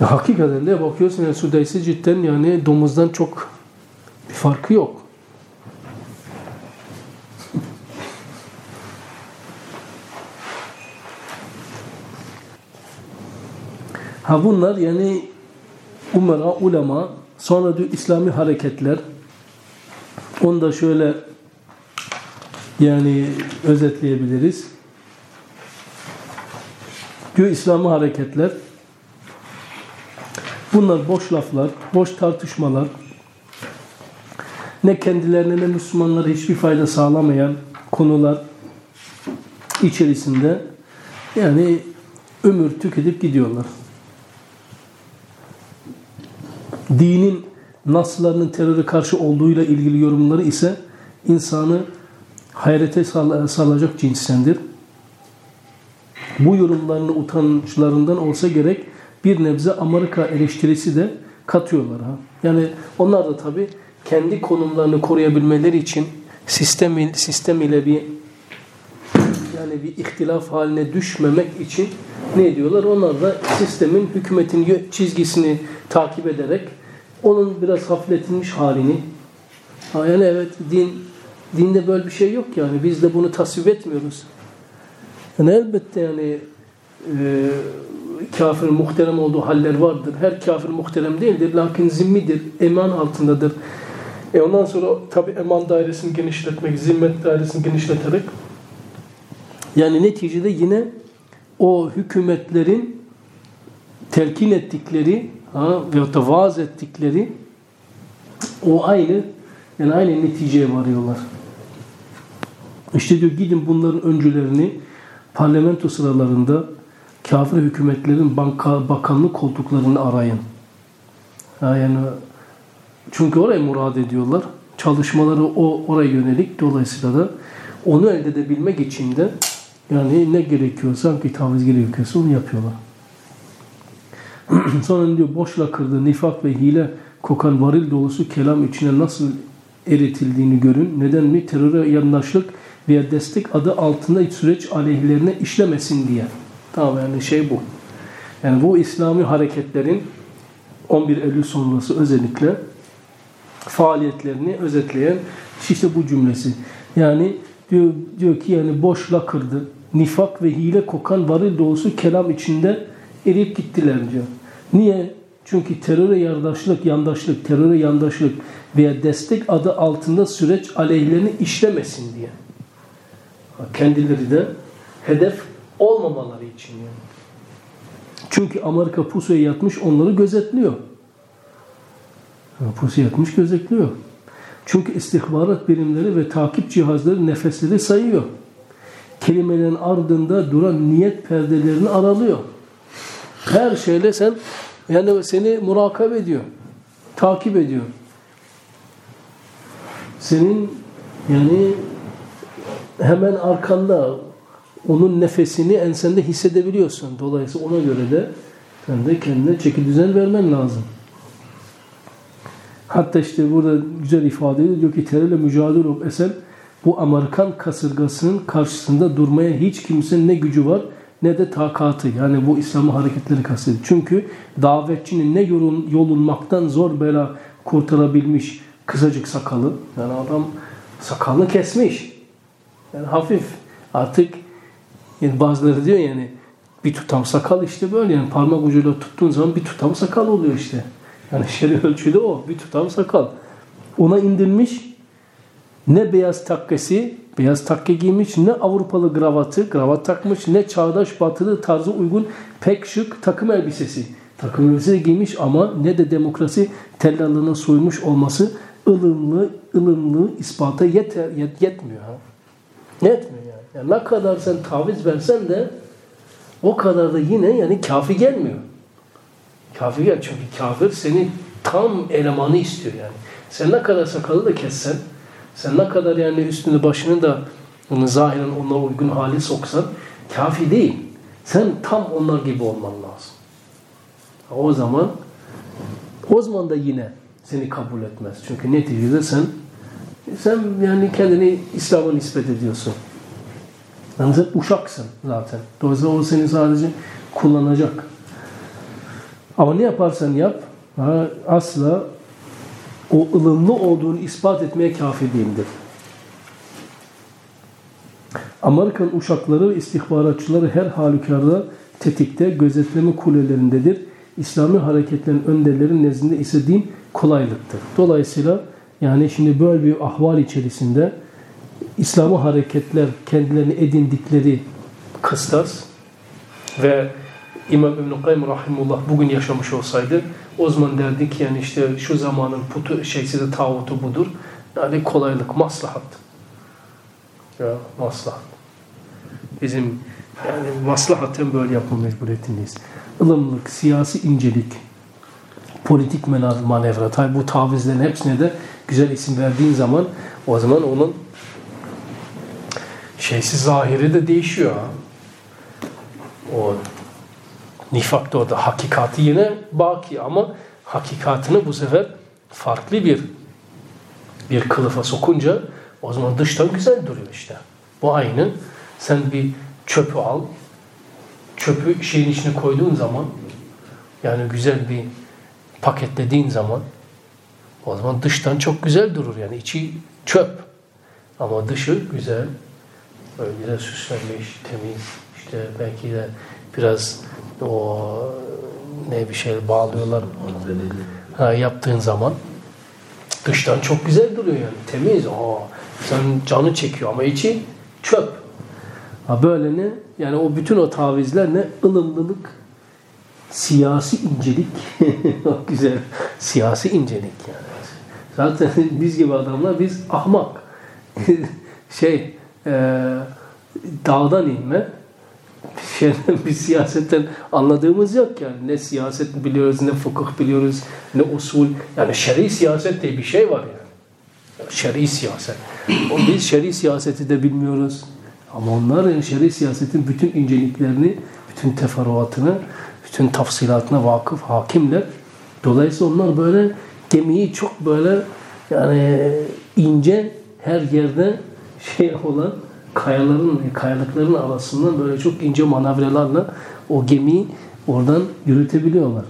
Ya hakikaten de bakıyorsun yani Sudeysi cidden yani domuzdan çok bir farkı yok. Ha bunlar yani umara, ulema, sonra diyor İslami hareketler. Onu da şöyle yani özetleyebiliriz. Diyor İslami hareketler. Bunlar boş laflar, boş tartışmalar. Ne kendilerine ne Müslümanlara hiçbir fayda sağlamayan konular içerisinde yani ömür tüketip gidiyorlar dinin naslarının teröre karşı olduğuyla ilgili yorumları ise insanı hayrete salacak cinsendir. Bu yorumlarını utançlarından olsa gerek bir nebze Amerika eleştirisi de katıyorlar. Ha. Yani onlar da tabi kendi konumlarını koruyabilmeleri için sistem, sistem ile bir yani bir ihtilaf haline düşmemek için ne ediyorlar? Onlar da sistemin, hükümetin çizgisini takip ederek onun biraz hafifletilmiş halini yani evet din dinde böyle bir şey yok yani biz de bunu tasvip etmiyoruz. Yani elbette yani e, kafir muhterem olduğu haller vardır. Her kafir muhterem değildir. Lakin zimmidir. Eman altındadır. E ondan sonra tabi eman dairesini genişletmek, zimmet dairesini genişleterek yani neticede yine o hükümetlerin telkin ettikleri ha, veyahut da vaaz ettikleri o aynı yani aynı neticeye varıyorlar. İşte diyor gidin bunların öncülerini parlamento sıralarında kafir hükümetlerin banka, bakanlık koltuklarını arayın. Yani çünkü oraya murad ediyorlar. Çalışmaları o oraya yönelik. Dolayısıyla da onu elde edebilmek için de yani ne gerekiyorsa, hangi taviz gerekiyorsa onu yapıyorlar. Sonra diyor boşla kırdığı nifak ve hile kokan varil dolusu kelam içine nasıl eritildiğini görün. Neden mi? Teröre yandaşlık veya destek adı altında süreç aleyhlerine işlemesin diye. Tamam yani şey bu. Yani bu İslami hareketlerin 11 Eylül sonrası özellikle faaliyetlerini özetleyen işte bu cümlesi. Yani diyor, diyor ki yani boşla kırdı. Nifak ve hile kokan varil dolusu kelam içinde eriyip gittiler diyor. Niye? Çünkü teröre yandaşlık, yandaşlık, teröre yandaşlık veya destek adı altında süreç aleyhlerini işlemesin diye. Kendileri de hedef olmamaları için yani. Çünkü Amerika pusuya yatmış onları gözetliyor. Pusuya yatmış gözetliyor. Çünkü istihbarat birimleri ve takip cihazları nefesleri sayıyor. Kelimelerin ardında duran niyet perdelerini aralıyor. Her şeyle sen yani seni murakabe ediyor. Takip ediyor. senin yani hemen arkanda onun nefesini ensende hissedebiliyorsun. Dolayısıyla ona göre de sen de kendine çeki düzen vermen lazım. Hatta işte burada güzel ifade ediyor. Diyor ki terörle mücadele esen bu Amerikan kasırgasının karşısında durmaya hiç kimsenin ne gücü var ne de takatı. Yani bu İslam hareketleri kastediyor. Çünkü davetçinin ne yolun, yolunmaktan zor bela kurtarabilmiş kısacık sakalı. Yani adam sakalını kesmiş. Yani hafif. Artık yani bazıları diyor yani bir tutam sakal işte böyle yani parmak ucuyla tuttuğun zaman bir tutam sakal oluyor işte. Yani şer'i ölçüde o. Bir tutam sakal. Ona indirmiş ne beyaz takkesi, beyaz takke giymiş, ne Avrupalı gravatı, gravat takmış, ne çağdaş batılı tarzı uygun pek şık takım elbisesi. Takım elbise giymiş ama ne de demokrasi tellallığına soymuş olması ılımlı, ılımlı ispata yeter, yet, yetmiyor. Ha? Yetmiyor yani. yani. Ne kadar sen taviz versen de o kadar da yine yani kafi gelmiyor. Kafi gel çünkü kafir seni tam elemanı istiyor yani. Sen ne kadar sakalı da kessen, sen ne kadar yani üstünü başını da onu zahiren ona uygun hali soksan kafi değil. Sen tam onlar gibi olman lazım. O zaman o zaman da yine seni kabul etmez. Çünkü neticede sen sen yani kendini İslam'a nispet ediyorsun. Yani sen uşaksın zaten. Dolayısıyla o seni sadece kullanacak. Ama ne yaparsan yap asla o ılımlı olduğunu ispat etmeye kafi değildir. Amerikan uşakları ve istihbaratçıları her halükarda tetikte, gözetleme kulelerindedir. İslami hareketlerin önderlerin nezdinde ise din kolaylıktır. Dolayısıyla yani şimdi böyle bir ahval içerisinde İslami hareketler kendilerini edindikleri kıstas ve İmam İbn-i Kayyum Rahimullah bugün yaşamış olsaydı o zaman derdik yani işte şu zamanın putu şeysi de tağutu budur. Yani kolaylık, maslahat. Ya maslahat. Bizim yani maslahaten böyle yapma mecburiyetindeyiz. Ilımlık, siyasi incelik, politik manevra. Tabi bu tavizlerin hepsine de güzel isim verdiğin zaman o zaman onun şeysi zahiri de değişiyor. O nifak da orada hakikati yine baki ama hakikatini bu sefer farklı bir bir kılıfa sokunca o zaman dıştan güzel duruyor işte. Bu aynı. Sen bir çöpü al. Çöpü şeyin içine koyduğun zaman yani güzel bir paketlediğin zaman o zaman dıştan çok güzel durur. Yani içi çöp. Ama dışı güzel. Böyle güzel süslenmiş, temiz. İşte belki de biraz o ne bir şey bağlıyorlar. Ha, yaptığın zaman dıştan çok güzel duruyor yani. Temiz. Aa, sen canı çekiyor ama içi çöp. Ha böyle ne? Yani o bütün o tavizler ne? ılımlılık, siyasi incelik. güzel. Siyasi incelik yani. Zaten biz gibi adamlar biz ahmak. şey e, dağdan inme şeyden bir siyasetten anladığımız yok yani. Ne siyaset biliyoruz, ne fıkıh biliyoruz, ne usul. Yani şer'i siyaset diye bir şey var yani. Şer'i siyaset. O biz şer'i siyaseti de bilmiyoruz. Ama onlar yani şer'i siyasetin bütün inceliklerini, bütün teferruatını, bütün tafsilatına vakıf hakimler. Dolayısıyla onlar böyle gemiyi çok böyle yani ince her yerde şey olan kayaların, kayalıkların arasından böyle çok ince manevralarla o gemiyi oradan yürütebiliyorlar.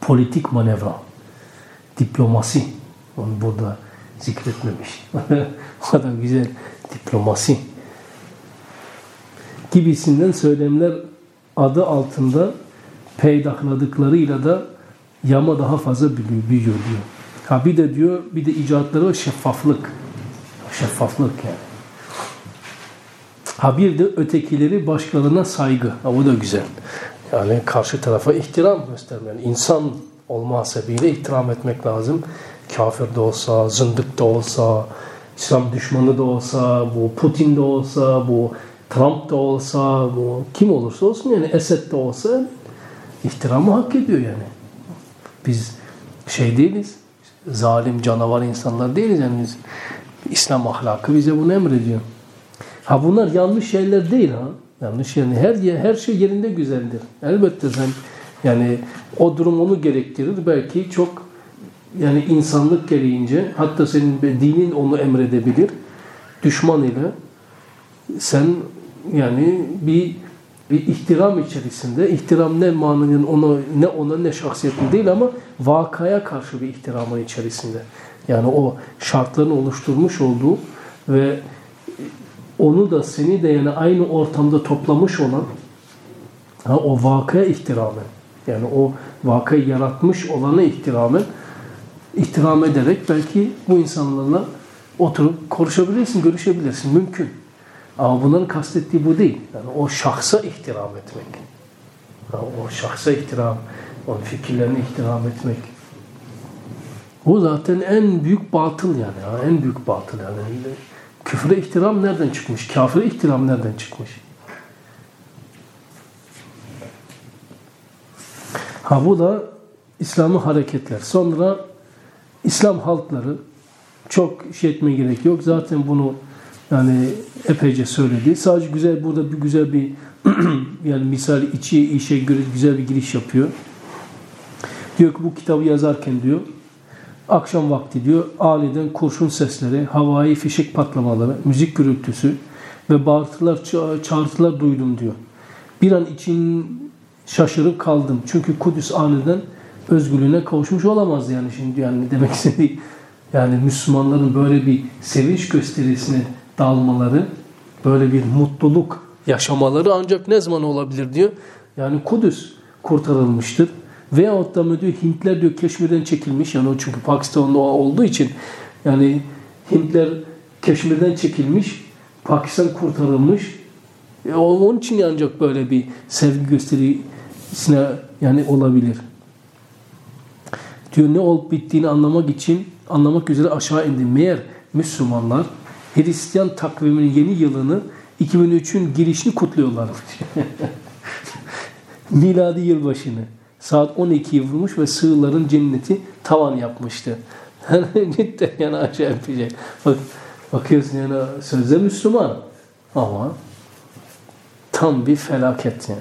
Politik manevra, diplomasi, onu burada zikretmemiş. o kadar güzel diplomasi gibisinden söylemler adı altında peydahladıklarıyla da yama daha fazla büyüyor, diyor. Ha bir de diyor, bir de icatları var şeffaflık. Şeffaflık yani. Ha bir de ötekileri başkalarına saygı. Ha bu da güzel. Yani karşı tarafa ihtiram gösterme. Yani insan olma hasebiyle ihtiram etmek lazım. Kafir de olsa, zındık da olsa, İslam düşmanı da olsa, bu Putin de olsa, bu Trump da olsa, bu kim olursa olsun yani Esed de olsa ihtiramı hak ediyor yani. Biz şey değiliz. zalim, canavar insanlar değiliz. Yani biz, İslam ahlakı bize bunu emrediyor. Ha bunlar yanlış şeyler değil ha. Yanlış yani her her şey yerinde güzeldir. Elbette sen yani o durum onu gerektirir. Belki çok yani insanlık gereğince hatta senin dinin onu emredebilir. Düşman ile sen yani bir bir ihtiram içerisinde ihtiram ne manının ona ne ona ne şahsiyetine değil ama vakaya karşı bir ihtiramın içerisinde. Yani o şartların oluşturmuş olduğu ve onu da seni de yani aynı ortamda toplamış olan ha, o vakaya ihtiramen yani o vakayı yaratmış olanı ihtiramen ihtiram ederek belki bu insanlarla oturup konuşabilirsin, görüşebilirsin. Mümkün. Ama bunların kastettiği bu değil. Yani o şahsa ihtiram etmek. Yani o şahsa ihtiram, onun fikirlerine ihtiram etmek. Bu zaten en büyük batıl yani. En büyük batıl yani. Küfre ihtiram nereden çıkmış? Kafire ihtiram nereden çıkmış? Ha bu da İslam'ı hareketler. Sonra İslam halkları çok şey etmeye gerek yok. Zaten bunu yani epeyce söyledi. Sadece güzel burada bir güzel bir yani misal içi işe göre güzel bir giriş yapıyor. Diyor ki bu kitabı yazarken diyor akşam vakti diyor aniden kurşun sesleri, havai fişek patlamaları, müzik gürültüsü ve bağırtılar, çağrıtılar duydum diyor. Bir an için şaşırıp kaldım. Çünkü Kudüs aniden özgürlüğüne kavuşmuş olamaz yani şimdi yani demek istediği yani Müslümanların böyle bir sevinç gösterisine dalmaları, böyle bir mutluluk yaşamaları ancak ne zaman olabilir diyor. Yani Kudüs kurtarılmıştır. Veyahut da diyor Hintler diyor Keşmir'den çekilmiş. Yani o çünkü Pakistan'da olduğu için yani Hintler Keşmir'den çekilmiş. Pakistan kurtarılmış. E, onun için ancak böyle bir sevgi gösterisine yani olabilir. Diyor ne olup bittiğini anlamak için anlamak üzere aşağı indim. Meğer Müslümanlar Hristiyan takviminin yeni yılını 2003'ün girişini kutluyorlar. Miladi yılbaşını. Saat 12'yi vurmuş ve sığırların cenneti tavan yapmıştı. Cidden yani acayip bir şey. Bak, bakıyorsun yani sözde Müslüman ama tam bir felaket yani.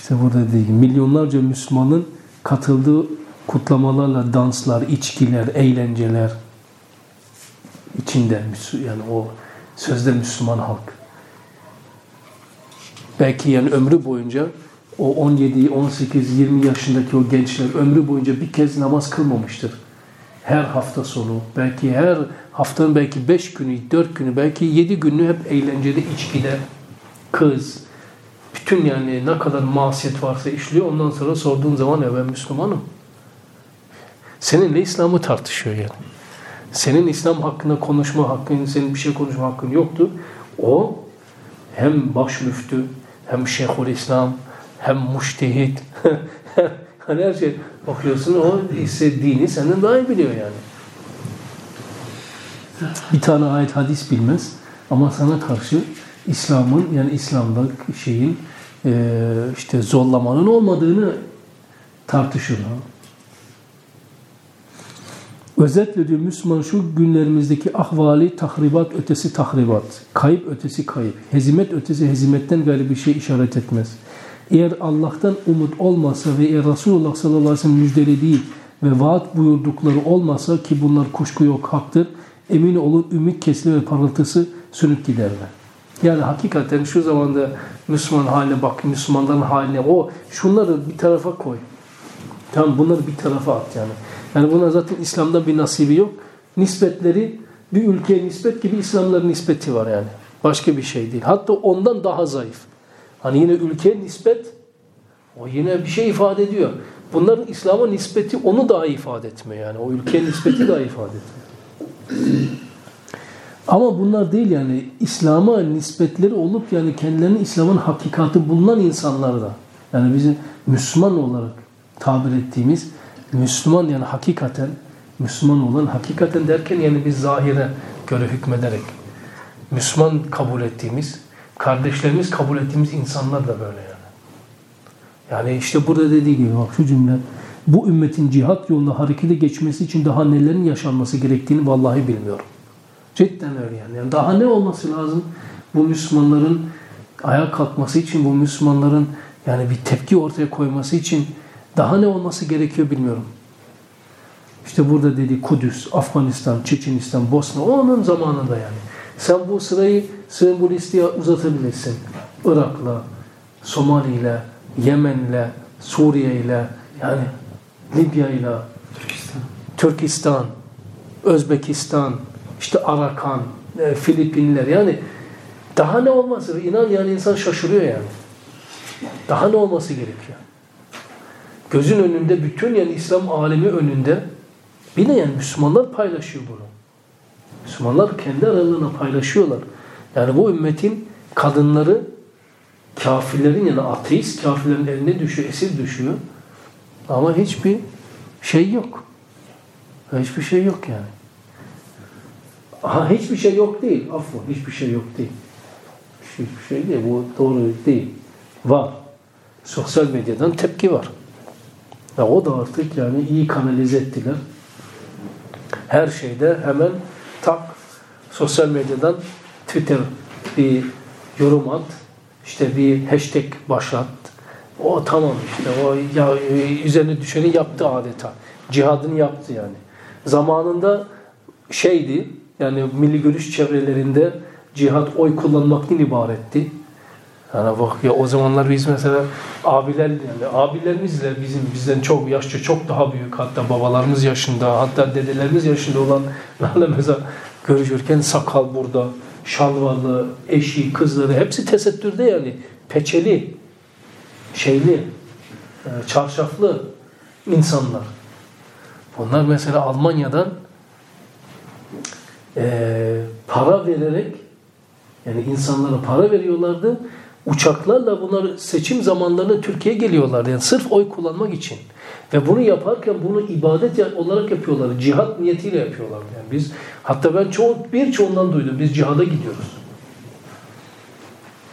İşte burada değil. Milyonlarca Müslümanın katıldığı kutlamalarla danslar, içkiler, eğlenceler içinde yani o sözde Müslüman halk. Belki yani ömrü boyunca o 17, 18, 20 yaşındaki o gençler ömrü boyunca bir kez namaz kılmamıştır. Her hafta sonu, belki her haftanın belki 5 günü, 4 günü, belki 7 günü hep eğlenceli içkiler, kız, bütün yani ne kadar masiyet varsa işliyor. Ondan sonra sorduğun zaman ya ben Müslümanım. Seninle İslam'ı tartışıyor yani. Senin İslam hakkında konuşma hakkın, senin bir şey konuşma hakkın yoktu. O hem baş müftü, hem şeyhul İslam, hem müştehit, hani her şey okuyorsun o ise dini senden daha iyi biliyor yani. Bir tane ayet hadis bilmez ama sana karşı İslam'ın yani İslam'da şeyin işte zorlamanın olmadığını tartışır. Özetle diyor Müslüman şu günlerimizdeki ahvali tahribat ötesi tahribat, kayıp ötesi kayıp, hezimet ötesi hezimetten gayrı bir şey işaret etmez. Eğer Allah'tan umut olmasa ve eğer Resulullah sallallahu aleyhi ve sellem müjdelediği ve vaat buyurdukları olmasa ki bunlar kuşku yok haktır, emin olun ümit kesili ve parıltısı sönüp giderler. Yani hakikaten şu zamanda Müslüman haline bak, Müslümanların haline o şunları bir tarafa koy. Tamam bunları bir tarafa at yani. Yani buna zaten İslam'da bir nasibi yok. Nispetleri bir ülkeye nispet gibi İslamların nispeti var yani. Başka bir şey değil. Hatta ondan daha zayıf. Hani yine ülkeye nispet o yine bir şey ifade ediyor. Bunların İslam'a nispeti onu daha ifade etmiyor yani. O ülkeye nispeti daha ifade etmiyor. Ama bunlar değil yani İslam'a nispetleri olup yani kendilerinin İslam'ın hakikati bulunan insanlar da. Yani bizim Müslüman olarak tabir ettiğimiz Müslüman yani hakikaten Müslüman olan hakikaten derken yani biz zahire göre hükmederek Müslüman kabul ettiğimiz kardeşlerimiz kabul ettiğimiz insanlar da böyle yani. Yani işte burada dediği gibi bak şu cümle bu ümmetin cihat yolunda harekete geçmesi için daha nelerin yaşanması gerektiğini vallahi bilmiyorum. Cidden öyle yani. yani daha ne olması lazım bu Müslümanların ayağa kalkması için, bu Müslümanların yani bir tepki ortaya koyması için daha ne olması gerekiyor bilmiyorum. İşte burada dedi Kudüs, Afganistan, Çeçenistan, Bosna onun zamanında yani. Sen bu sırayı, sen bu listeye uzatabilirsin. Irak'la, Somali'yle, Yemen'le, Suriye'yle, yani Libya'yla, Türkistan. Türkistan, Özbekistan, işte Arakan, e, Filipinler yani daha ne olması? İnan yani insan şaşırıyor yani. Daha ne olması gerekiyor? Gözün önünde bütün yani İslam alemi önünde bir de yani Müslümanlar paylaşıyor bunu. Müslümanlar kendi aralarına paylaşıyorlar. Yani bu ümmetin kadınları kafirlerin yani ateist kafirlerin eline düşüyor, esir düşüyor. Ama hiçbir şey yok. Hiçbir şey yok yani. Aha, hiçbir şey yok değil. Afwa, hiçbir şey yok değil. Hiçbir şey değil. Bu doğru değil. Var. Sosyal medyadan tepki var. Ya o da artık yani iyi kanalize ettiler. Her şeyde hemen tak sosyal medyadan Twitter bir yorum at, işte bir hashtag başlat. O tamam işte o ya, üzerine düşeni yaptı adeta. Cihadını yaptı yani. Zamanında şeydi yani milli görüş çevrelerinde cihat oy kullanmaktan ibaretti. Yani bak ya o zamanlar biz mesela abiler yani abilerimizle bizim bizden çok yaşça çok daha büyük hatta babalarımız yaşında hatta dedelerimiz yaşında olanlarla mesela görüşürken sakal burada, şalvarlı, eşi, kızları hepsi tesettürde yani peçeli, şeyli, e, çarşaflı insanlar. Bunlar mesela Almanya'dan e, para vererek yani insanlara para veriyorlardı. Uçaklarla bunlar seçim zamanlarında Türkiye'ye geliyorlardı. Yani sırf oy kullanmak için. Ve bunu yaparken bunu ibadet olarak yapıyorlar. Cihat niyetiyle yapıyorlar. Yani biz hatta ben çoğu birçoğundan duydum. Biz cihada gidiyoruz.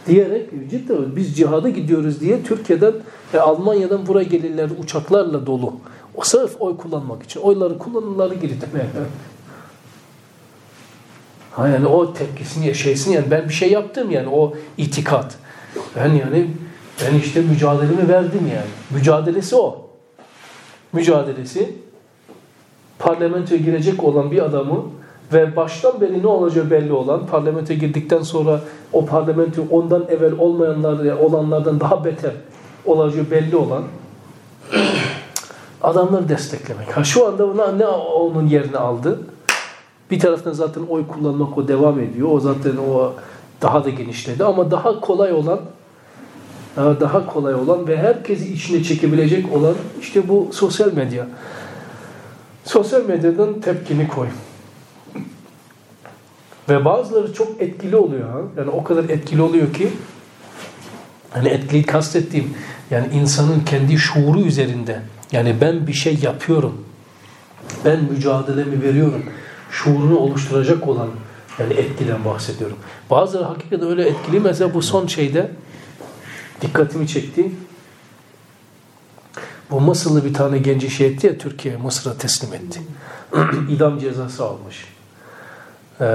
Diyerek cidden biz cihada gidiyoruz diye Türkiye'den ve Almanya'dan buraya gelirler uçaklarla dolu. O sırf oy kullanmak için. Oyları kullanırlar geri demeye. Ha yani o tepkisini, şeysini yani ben bir şey yaptım yani o itikat. Ben yani ben işte mücadelemi verdim yani. Mücadelesi o. Mücadelesi parlamentoya girecek olan bir adamı ve baştan beri ne olacağı belli olan parlamentoya girdikten sonra o parlamento ondan evvel olmayanlar olanlardan daha beter olacağı belli olan adamları desteklemek. Ha şu anda ona ne onun yerini aldı? Bir taraftan zaten oy kullanmak o devam ediyor. O zaten o daha da genişledi ama daha kolay olan daha kolay olan ve herkesi içine çekebilecek olan işte bu sosyal medya. Sosyal medyadan tepkini koy. Ve bazıları çok etkili oluyor. Ha? Yani o kadar etkili oluyor ki hani etkili kastettiğim yani insanın kendi şuuru üzerinde yani ben bir şey yapıyorum. Ben mücadelemi veriyorum. Şuurunu oluşturacak olan yani etkiden bahsediyorum. Bazıları hakikaten öyle etkili. Mesela bu son şeyde dikkatimi çekti. Bu Mısırlı bir tane genci şey etti ya Türkiye Mısır'a teslim etti. İdam cezası almış. Ee,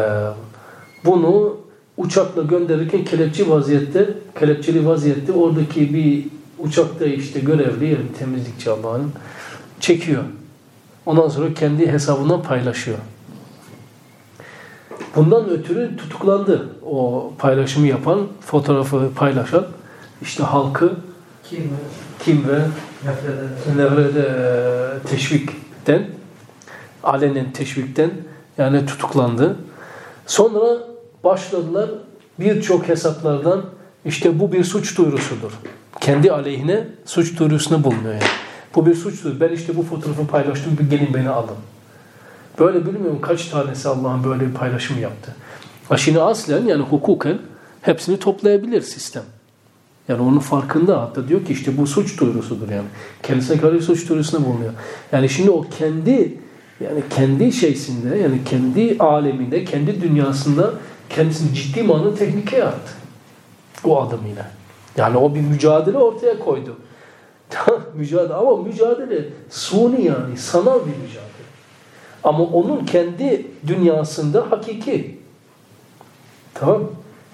bunu uçakla gönderirken kelepçi vaziyette, kelepçeli vaziyette oradaki bir uçakta işte görevli yani temizlikçi Allah'ın çekiyor. Ondan sonra kendi hesabından paylaşıyor. Bundan ötürü tutuklandı. O paylaşımı yapan, fotoğrafı paylaşan işte halkı kim kim ve nefrede e, teşvikten alenen teşvikten yani tutuklandı. Sonra başladılar birçok hesaplardan işte bu bir suç duyurusudur. Kendi aleyhine suç duyurusunu bulunuyor yani. Bu bir suçtur. Ben işte bu fotoğrafı paylaştım. Bir gelin beni alın. Böyle bilmiyorum kaç tanesi Allah'ın böyle bir paylaşım yaptı. Aşini aslen yani hukuken hepsini toplayabilir sistem. Yani onun farkında hatta diyor ki işte bu suç duyurusudur yani. Kendisine karşı suç duyurusunda bulunuyor. Yani şimdi o kendi yani kendi şeysinde yani kendi aleminde, kendi dünyasında kendisini ciddi manada tehlike attı. O adamıyla. Yani o bir mücadele ortaya koydu. mücadele ama mücadele suni yani sanal bir mücadele. Ama onun kendi dünyasında hakiki. Tamam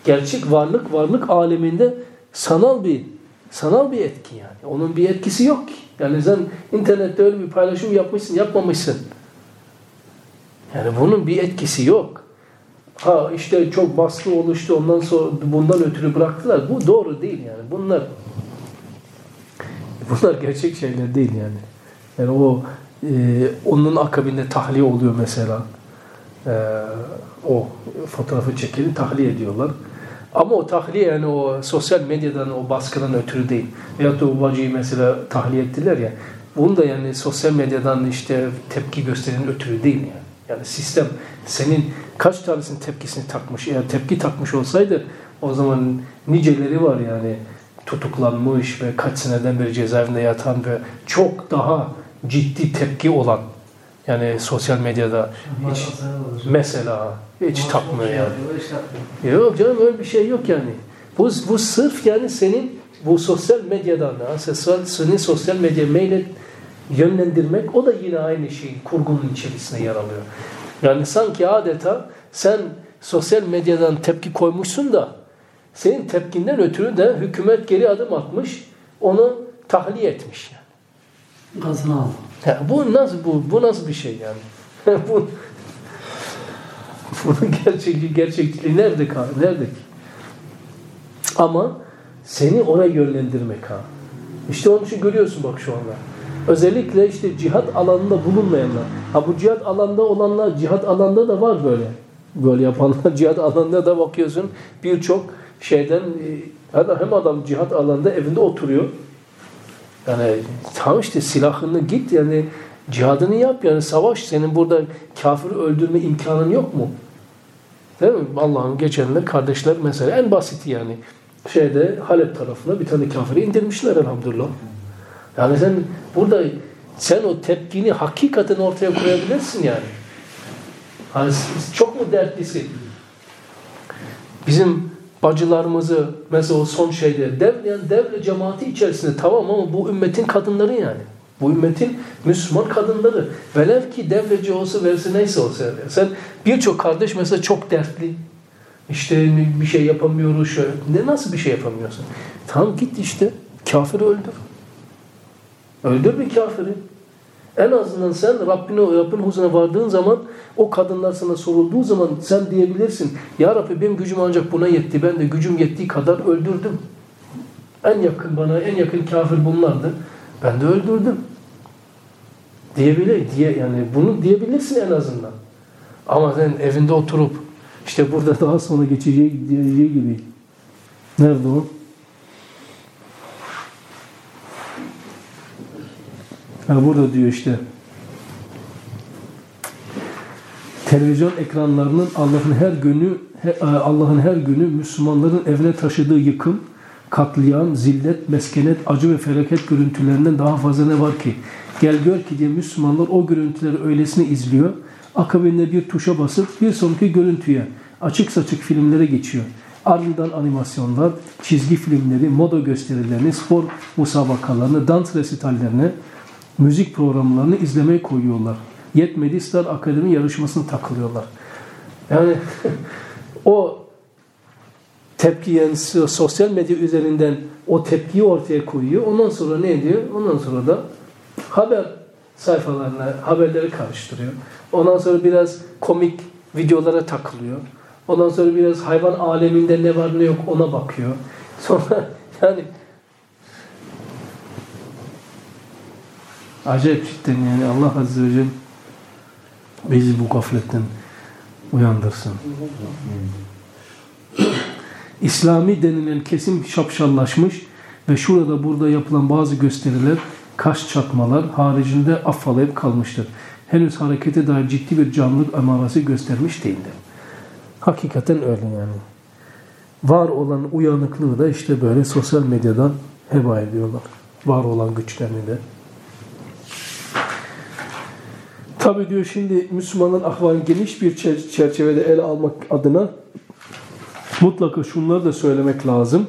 Gerçek varlık varlık aleminde sanal bir sanal bir etki yani. Onun bir etkisi yok ki. Yani sen internette öyle bir paylaşım yapmışsın, yapmamışsın. Yani bunun bir etkisi yok. Ha işte çok baskı oluştu ondan sonra bundan ötürü bıraktılar. Bu doğru değil yani. Bunlar bunlar gerçek şeyler değil yani. Yani o e, onun akabinde tahliye oluyor mesela. E, o fotoğrafı çekilip tahliye ediyorlar. Ama o tahliye yani o sosyal medyadan o baskıdan ötürü değil. Veyahut da o mesela tahliye ettiler ya. Bunu da yani sosyal medyadan işte tepki gösteren ötürü değil yani. Yani sistem senin kaç tanesinin tepkisini takmış. Eğer tepki takmış olsaydı o zaman niceleri var yani tutuklanmış ve kaç seneden beri cezaevinde yatan ve çok daha ciddi tepki olan yani sosyal medyada hiç mesela hiç takmıyor yani. Yok canım öyle bir şey yok yani. Bu, bu sırf yani senin bu sosyal medyadan senin sosyal medya mail yönlendirmek o da yine aynı şey kurgunun içerisinde yer alıyor. Yani sanki adeta sen sosyal medyadan tepki koymuşsun da senin tepkinden ötürü de hükümet geri adım atmış onu tahliye etmiş. Gazını aldı. Bu nasıl bu bu nasıl bir şey yani? bu bunun gerçekliği gerçekliği nerede? Nerede ki? Ama seni oraya yönlendirmek ha. İşte onun için görüyorsun bak şu anda. Özellikle işte cihat alanında bulunmayanlar. Ha bu cihat alanda olanlar, cihat alanda da var böyle. Böyle yapanlar cihat alanında da bakıyorsun birçok şeyden e, hem adam cihat alanında evinde oturuyor. Yani tamam işte silahını git yani cihadını yap yani savaş. Senin burada kafiri öldürme imkanın yok mu? Değil mi? Allah'ın geçenler kardeşler mesela en basiti yani. Şeyde Halep tarafına bir tane kafiri indirmişler elhamdülillah. Yani sen burada sen o tepkini hakikaten ortaya koyabilirsin yani. yani çok mu dertlisin? Bizim bacılarımızı mesela o son şeyde dev, yani devle cemaati içerisinde tamam ama bu ümmetin kadınları yani. Bu ümmetin Müslüman kadınları. Velev ki devreci olsa verse neyse olsa. Sen birçok kardeş mesela çok dertli. İşte bir şey yapamıyoruz şöyle. Ne nasıl bir şey yapamıyorsun? Tamam git işte kafiri öldür. Öldür bir kafiri. En azından sen Rabbine, Rabbin huzuruna vardığın zaman o kadınlar sana sorulduğu zaman sen diyebilirsin. Ya Rabbi benim gücüm ancak buna yetti. Ben de gücüm yettiği kadar öldürdüm. En yakın bana, en yakın kafir bunlardı. Ben de öldürdüm. Diyebilir, diye yani bunu diyebilirsin en azından. Ama sen evinde oturup işte burada daha sonra geçeceği diyeceği gibi. Nerede o? Burada diyor işte. Televizyon ekranlarının Allah'ın her günü Allah'ın her günü Müslümanların evine taşıdığı yıkım, katliam, zillet, meskenet, acı ve felaket görüntülerinden daha fazla ne var ki? Gel gör ki diye Müslümanlar o görüntüleri öylesine izliyor. Akabinde bir tuşa basıp bir sonraki görüntüye, açık saçık filmlere geçiyor. Ardından animasyonlar, çizgi filmleri, moda gösterilerini, spor musabakalarını, dans resitallerini, müzik programlarını izlemeye koyuyorlar. Yetmedi Star Akademi yarışmasına takılıyorlar. Yani o tepki yani sosyal medya üzerinden o tepkiyi ortaya koyuyor. Ondan sonra ne diyor? Ondan sonra da haber sayfalarına haberleri karıştırıyor. Ondan sonra biraz komik videolara takılıyor. Ondan sonra biraz hayvan aleminde ne var ne yok ona bakıyor. Sonra yani acayip cidden yani Allah Azze ve Celle bizi bu gafletten uyandırsın. İslami denilen kesim şapşallaşmış ve şurada burada yapılan bazı gösteriler, kaş çatmalar haricinde affalayıp kalmıştır. Henüz harekete dair ciddi bir canlılık emaresi göstermiş değildir. Hakikaten öyle yani. Var olan uyanıklığı da işte böyle sosyal medyadan heba ediyorlar. Var olan güçlerini de. Tabi diyor şimdi Müslümanın ahvalini geniş bir çerçevede ele almak adına mutlaka şunları da söylemek lazım.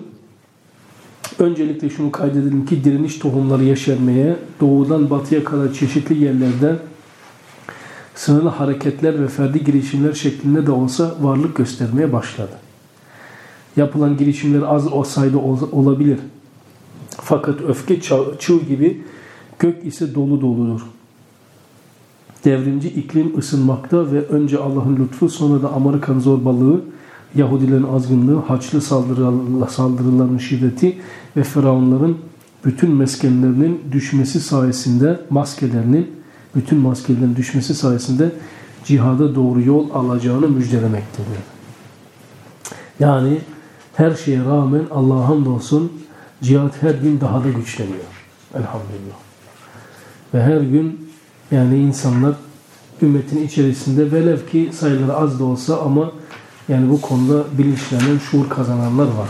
Öncelikle şunu kaydedelim ki direniş tohumları yeşermeye doğudan batıya kadar çeşitli yerlerde sınırlı hareketler ve ferdi girişimler şeklinde de olsa varlık göstermeye başladı. Yapılan girişimler az o sayıda olabilir. Fakat öfke çığ gibi gök ise dolu doludur. Devrimci iklim ısınmakta ve önce Allah'ın lütfu sonra da Amerikan zorbalığı, Yahudilerin azgınlığı, Haçlı saldırıların şiddeti ve Firavunların bütün meskenlerinin düşmesi sayesinde maskelerinin bütün maskelerin düşmesi sayesinde cihada doğru yol alacağını müjdelemektedir. Yani her şeye rağmen Allah'a hamdolsun cihat her gün daha da güçleniyor. Elhamdülillah. Ve her gün yani insanlar ümmetin içerisinde velev ki sayıları az da olsa ama yani bu konuda bilinçlenen, şuur kazananlar var.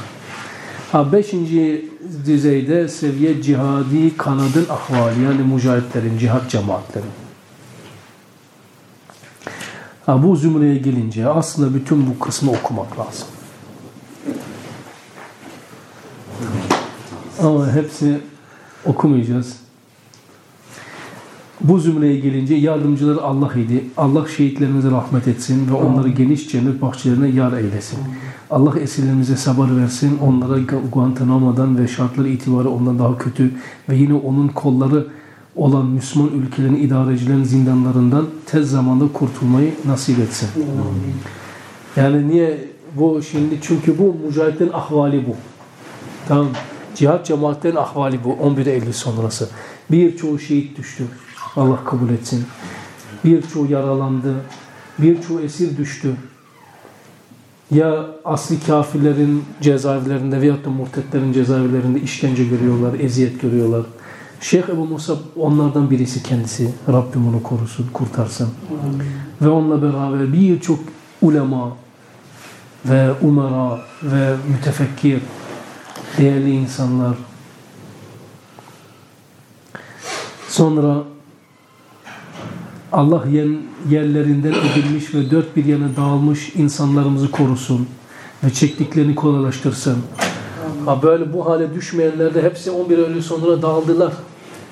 Ha, beşinci düzeyde seviye cihadi kanadın ahvali yani mücahitlerin, cihat cemaatlerin. Ha, bu zümreye gelince aslında bütün bu kısmı okumak lazım. Ama hepsi okumayacağız. Bu zümreye gelince yardımcıları Allah idi. Allah şehitlerimize rahmet etsin ve onları geniş cennet bahçelerine yar eylesin. Allah esirlerimize sabır versin. Onlara Guantanamo'dan ve şartları itibarı ondan daha kötü ve yine onun kolları olan Müslüman ülkelerin idarecilerin zindanlarından tez zamanda kurtulmayı nasip etsin. Yani niye bu şimdi çünkü bu mücahitlerin ahvali bu. Tamam. Cihat cemaatlerin ahvali bu 11 Eylül sonrası. Birçoğu şehit düştü. Allah kabul etsin. Birçoğu yaralandı. Birçoğu esir düştü. Ya asli kafirlerin cezaevlerinde veyahut da murtetlerin cezaevlerinde işkence görüyorlar, eziyet görüyorlar. Şeyh Ebu Musa onlardan birisi kendisi. Rabbim onu korusun, kurtarsın. Ve onunla beraber birçok ulema ve umara ve mütefekkir değerli insanlar. Sonra Allah yerlerinden edilmiş ve dört bir yana dağılmış insanlarımızı korusun ve çektiklerini kolaylaştırsın. Ha böyle bu hale düşmeyenler de hepsi 11 Eylül sonra dağıldılar.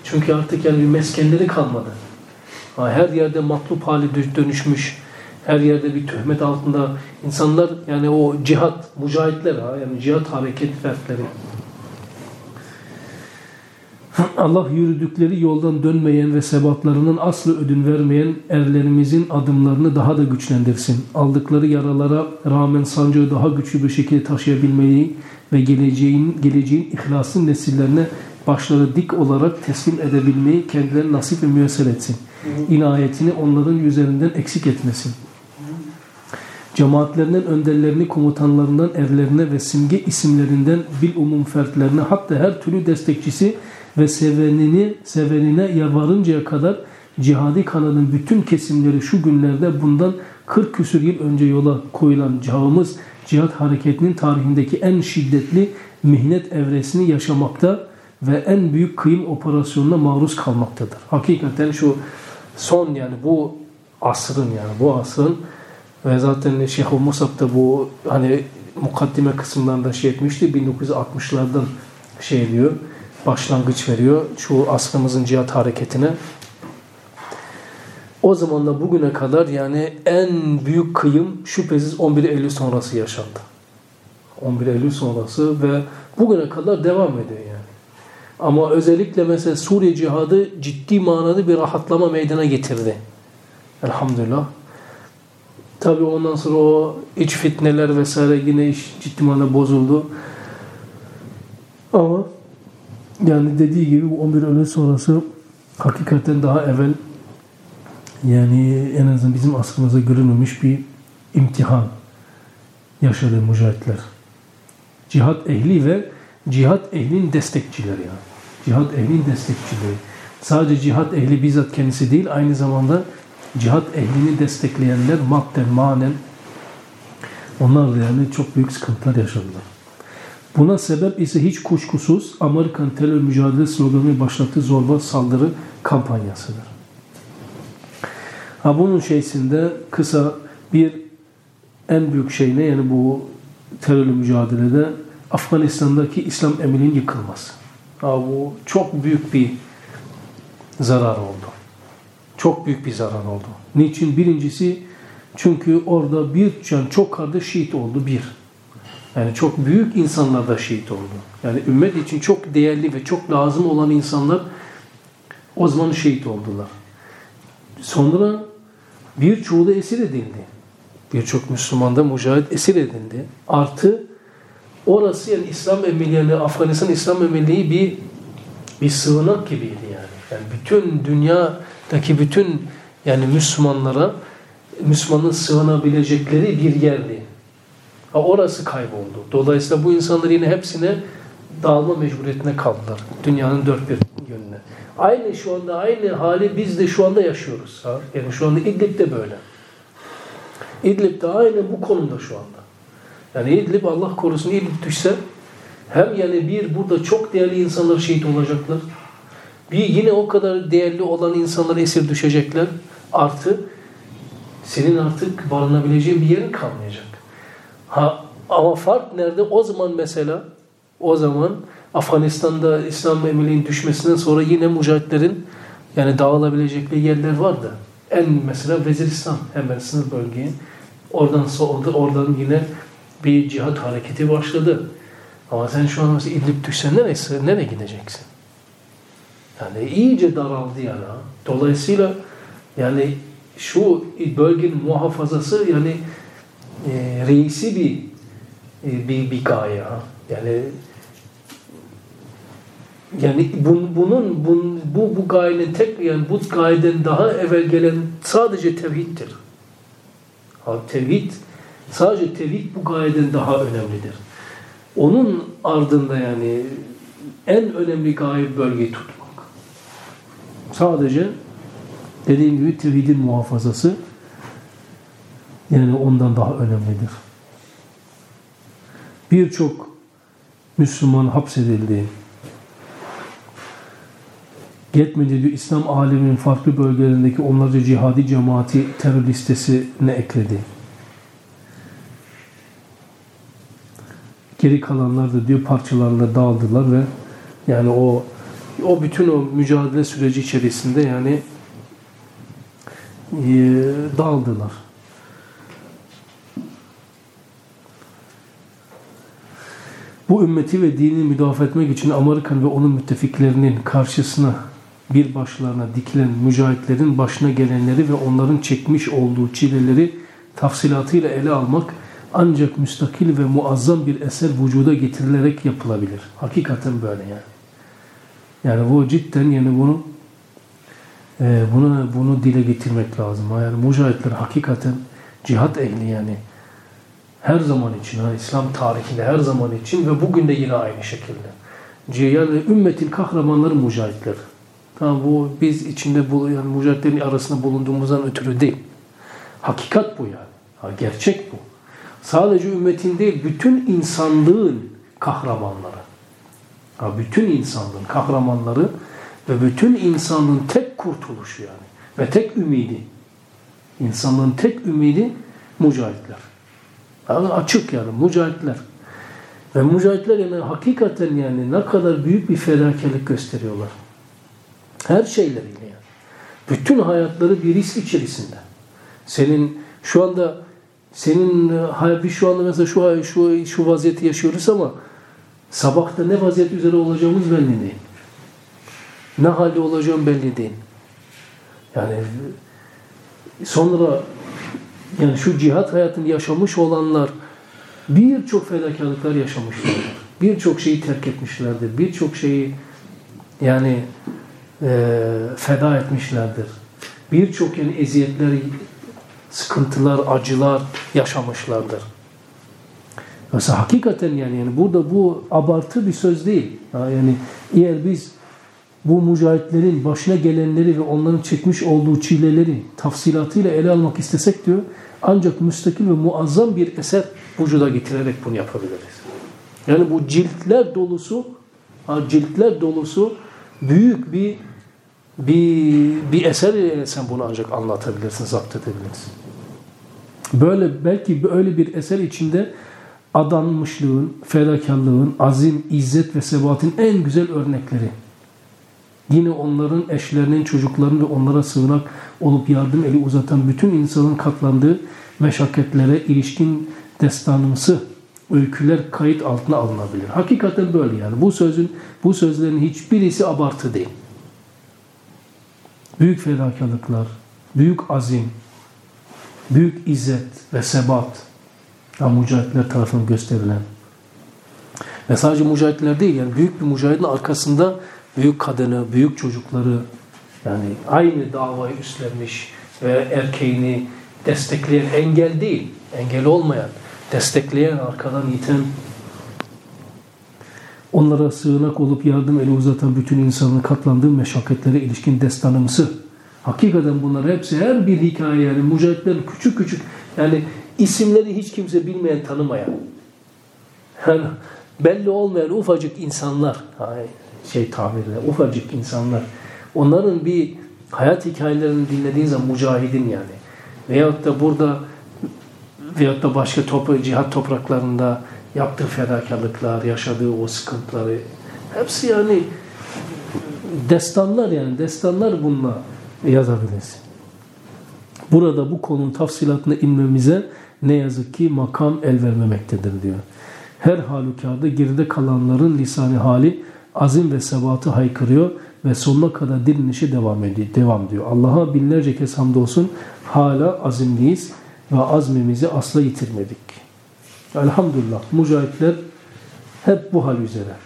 Çünkü artık yani bir meskenleri kalmadı. Ha, her yerde matlup hali dönüşmüş. Her yerde bir töhmet altında insanlar yani o cihat, mücahitler ha yani cihat hareket fertleri. Allah yürüdükleri yoldan dönmeyen ve sebatlarının aslı ödün vermeyen erlerimizin adımlarını daha da güçlendirsin. Aldıkları yaralara rağmen sancağı daha güçlü bir şekilde taşıyabilmeyi ve geleceğin, geleceğin ihlasın nesillerine başları dik olarak teslim edebilmeyi kendilerine nasip ve müyesser etsin. İnayetini onların üzerinden eksik etmesin. Cemaatlerinden önderlerini, komutanlarından erlerine ve simge isimlerinden bil umum fertlerine hatta her türlü destekçisi ve sevenini sevenine yalvarıncaya kadar cihadi kanadın bütün kesimleri şu günlerde bundan 40 küsür yıl önce yola koyulan çağımız cihat hareketinin tarihindeki en şiddetli mihnet evresini yaşamakta ve en büyük kıyım operasyonuna maruz kalmaktadır. Hakikaten şu son yani bu asrın yani bu asrın ve zaten Şeyh Musab da bu hani mukaddime kısımlarında şey etmişti 1960'lardan şey diyor başlangıç veriyor şu asrımızın cihat hareketine. O zaman da bugüne kadar yani en büyük kıyım şüphesiz 11 Eylül sonrası yaşandı. 11 Eylül sonrası ve bugüne kadar devam ediyor yani. Ama özellikle mesela Suriye cihadı ciddi manada bir rahatlama meydana getirdi. Elhamdülillah. Tabi ondan sonra o iç fitneler vesaire yine iş ciddi manada bozuldu. Ama yani dediği gibi 11 Eylül sonrası hakikaten daha evvel yani en azından bizim asrımıza görülmemiş bir imtihan yaşadı mücahitler. Cihat ehli ve cihat ehlin destekçileri yani. Cihat ehlin destekçileri. Sadece cihat ehli bizzat kendisi değil aynı zamanda cihat ehlini destekleyenler madden manen onlar da yani çok büyük sıkıntılar yaşadılar. Buna sebep ise hiç kuşkusuz Amerikan terör mücadele sloganı başlattığı zorba saldırı kampanyasıdır. Ha bunun şeysinde kısa bir en büyük şey ne? Yani bu terörle mücadelede Afganistan'daki İslam emrinin yıkılması. Ha, bu çok büyük bir zarar oldu. Çok büyük bir zarar oldu. Niçin? Birincisi çünkü orada bir yani çok kardeş şehit oldu bir. Yani çok büyük insanlar da şehit oldu. Yani ümmet için çok değerli ve çok lazım olan insanlar o zaman şehit oldular. Sonra birçoğu da esir edildi. Birçok Müslüman da mücahit esir edildi. Artı orası yani İslam Emirliği, Afganistan İslam Emirliği bir bir sığınak gibiydi yani. Yani bütün dünyadaki bütün yani Müslümanlara Müslümanın sığınabilecekleri bir yerdi. Orası kayboldu. Dolayısıyla bu insanlar yine hepsine dağılma mecburiyetine kaldılar. Dünyanın dört bir yönüne. Aynı şu anda aynı hali biz de şu anda yaşıyoruz. Yani şu anda İdlib'de böyle. İdlib'de aynı bu konumda şu anda. Yani İdlib Allah korusun İdlib düşse hem yani bir burada çok değerli insanlar şehit olacaklar. Bir yine o kadar değerli olan insanlar esir düşecekler. Artı senin artık barınabileceğin bir yerin kalmayacak. Ha, ama fark nerede? O zaman mesela o zaman Afganistan'da İslam emirliğinin düşmesinden sonra yine mücahitlerin yani dağılabilecekleri yerler vardı. En mesela Veziristan hemen sınır bölgeye. Oradan sonra oradan yine bir cihat hareketi başladı. Ama sen şu an mesela İdlib düşsen neresi, nereye gideceksin? Yani iyice daraldı yani. Dolayısıyla yani şu bölgenin muhafazası yani e, reisi bir e, bir, bir gaye. Yani yani bun, bunun bun, bu bu gayenin tek yani bu gayeden daha evvel gelen sadece tevhiddir. Abi tevhid sadece tevhid bu gayeden daha önemlidir. Onun ardında yani en önemli gaye bölgeyi tutmak. Sadece dediğim gibi tevhidin muhafazası yani ondan daha önemlidir. Birçok Müslüman hapsedildi. Yetmedi diyor İslam aleminin farklı bölgelerindeki onlarca cihadi cemaati terör listesine ekledi. Geri kalanlar da diyor parçalarla dağıldılar ve yani o o bütün o mücadele süreci içerisinde yani e, dağıldılar. Bu ümmeti ve dini müdafaa etmek için Amerikan ve onun müttefiklerinin karşısına bir başlarına dikilen mücahitlerin başına gelenleri ve onların çekmiş olduğu çileleri tafsilatıyla ele almak ancak müstakil ve muazzam bir eser vücuda getirilerek yapılabilir. Hakikaten böyle yani. Yani bu cidden yani bunu e, bunu bunu dile getirmek lazım. Yani mücahitler hakikaten cihat ehli yani her zaman için, yani İslam tarihinde her zaman için ve bugün de yine aynı şekilde. Yani ümmetin kahramanları mücahitler. Tamam bu biz içinde bu yani mücahitlerin arasında bulunduğumuzdan ötürü değil. Hakikat bu yani. Ha, gerçek bu. Sadece ümmetin değil, bütün insanlığın kahramanları. Ha, bütün insanlığın kahramanları ve bütün insanlığın tek kurtuluşu yani. Ve tek ümidi. İnsanlığın tek ümidi mücahitler. Açık yani mücahitler. Ve mücahitler yani hakikaten yani ne kadar büyük bir fedakarlık gösteriyorlar. Her şeyleriyle yani. Bütün hayatları bir risk içerisinde. Senin şu anda senin bir şu anda mesela şu şu şu vaziyeti yaşıyoruz ama sabahta ne vaziyet üzere olacağımız belli değil. Ne halde olacağım belli değil. Yani sonra yani şu cihat hayatını yaşamış olanlar birçok fedakarlıklar yaşamışlardır. Birçok şeyi terk etmişlerdir. Birçok şeyi yani e, feda etmişlerdir. Birçok yani eziyetler, sıkıntılar, acılar yaşamışlardır. Mesela hakikaten yani, yani burada bu abartı bir söz değil. Yani eğer biz bu mücahitlerin başına gelenleri ve onların çekmiş olduğu çileleri tafsilatıyla ele almak istesek diyor ancak müstakil ve muazzam bir eser vücuda getirerek bunu yapabiliriz. Yani bu ciltler dolusu ciltler dolusu büyük bir bir, bir eser sen bunu ancak anlatabilirsin, zapt edebilirsin. Böyle belki böyle bir eser içinde adanmışlığın, fedakarlığın, azim, izzet ve sebatın en güzel örnekleri. Yine onların eşlerinin, çocukların ve onlara sığınak olup yardım eli uzatan bütün insanın katlandığı meşakkatlere ilişkin destanımsı öyküler kayıt altına alınabilir. Hakikaten böyle yani. Bu sözün, bu sözlerin hiçbirisi abartı değil. Büyük fedakarlıklar, büyük azim, büyük izzet ve sebat ya mücahitler tarafından gösterilen ve sadece mücahitler değil yani büyük bir mücahidin arkasında büyük kadını, büyük çocukları yani aynı davayı üstlenmiş ve erkeğini destekleyen engel değil, engel olmayan, destekleyen, arkadan iten onlara sığınak olup yardım eli uzatan bütün insanın katlandığı meşakkatlere ilişkin destanımsı. Hakikaten bunlar hepsi her bir hikaye yani mücahitlerin küçük küçük yani isimleri hiç kimse bilmeyen, tanımayan. Yani belli olmayan ufacık insanlar, şey tabirle ufacık insanlar. Onların bir hayat hikayelerini dinlediğin zaman mücahidin yani. Veyahut da burada veyahut da başka top, cihat topraklarında yaptığı fedakarlıklar, yaşadığı o sıkıntıları hepsi yani destanlar yani destanlar bununla yazabiliriz. Burada bu konunun tafsilatına inmemize ne yazık ki makam el vermemektedir diyor. Her halükarda geride kalanların lisanı hali azim ve sebatı haykırıyor ve sonuna kadar direnişe devam ediyor. Devam diyor. Allah'a binlerce kez hamdolsun hala azimliyiz ve azmimizi asla yitirmedik. Elhamdülillah mücahitler hep bu hal üzere.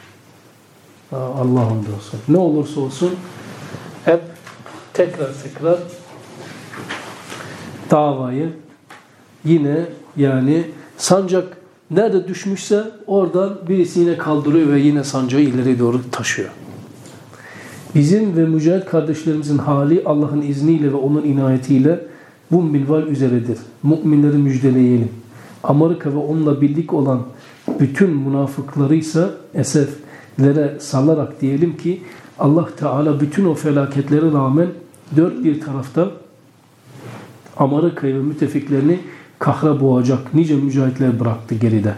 Allah hamdolsun. Ne olursa olsun hep tekrar tekrar davayı yine yani sancak nerede düşmüşse oradan birisi yine kaldırıyor ve yine sancağı ileri doğru taşıyor. Bizim ve mücahit kardeşlerimizin hali Allah'ın izniyle ve onun inayetiyle bu milval üzeredir. Müminleri müjdeleyelim. Amerika ve onunla birlik olan bütün münafıkları ise eseflere salarak diyelim ki Allah Teala bütün o felaketlere rağmen dört bir tarafta Amerika'yı ve müttefiklerini kahra boğacak nice mücahitler bıraktı geride.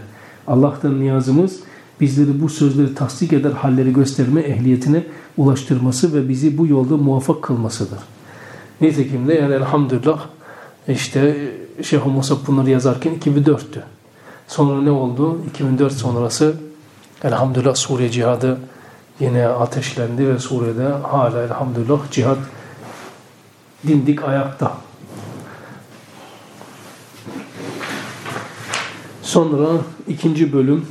Allah'tan niyazımız bizleri bu sözleri tasdik eder halleri gösterme ehliyetine ulaştırması ve bizi bu yolda muvaffak kılmasıdır. Nitekim de yani elhamdülillah işte Şeyh Musa bunları yazarken 2004'tü. Sonra ne oldu? 2004 sonrası elhamdülillah Suriye cihadı yine ateşlendi ve Suriye'de hala elhamdülillah cihat dimdik ayakta. Sonra ikinci bölüm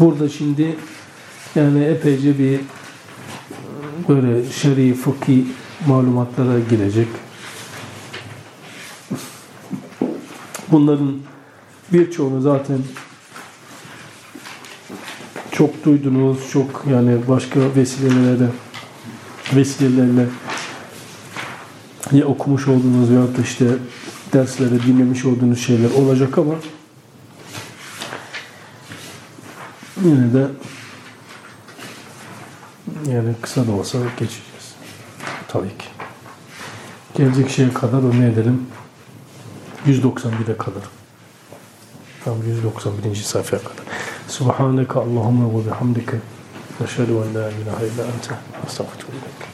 burada şimdi yani epeyce bir böyle şer'i fıkhi malumatlara girecek. Bunların birçoğunu zaten çok duydunuz, çok yani başka vesilelerle vesilelerle ya okumuş olduğunuz ya da işte derslerde dinlemiş olduğunuz şeyler olacak ama yine de yani kısa da olsa geçeceğiz. Tabii ki. Gelecek şeye kadar o ne edelim? 191'e kadar. Tam 191. sayfaya kadar. Subhaneke Allahümme ve bihamdike. Neşhedü en la ilahe illa ente. Estağfirullah.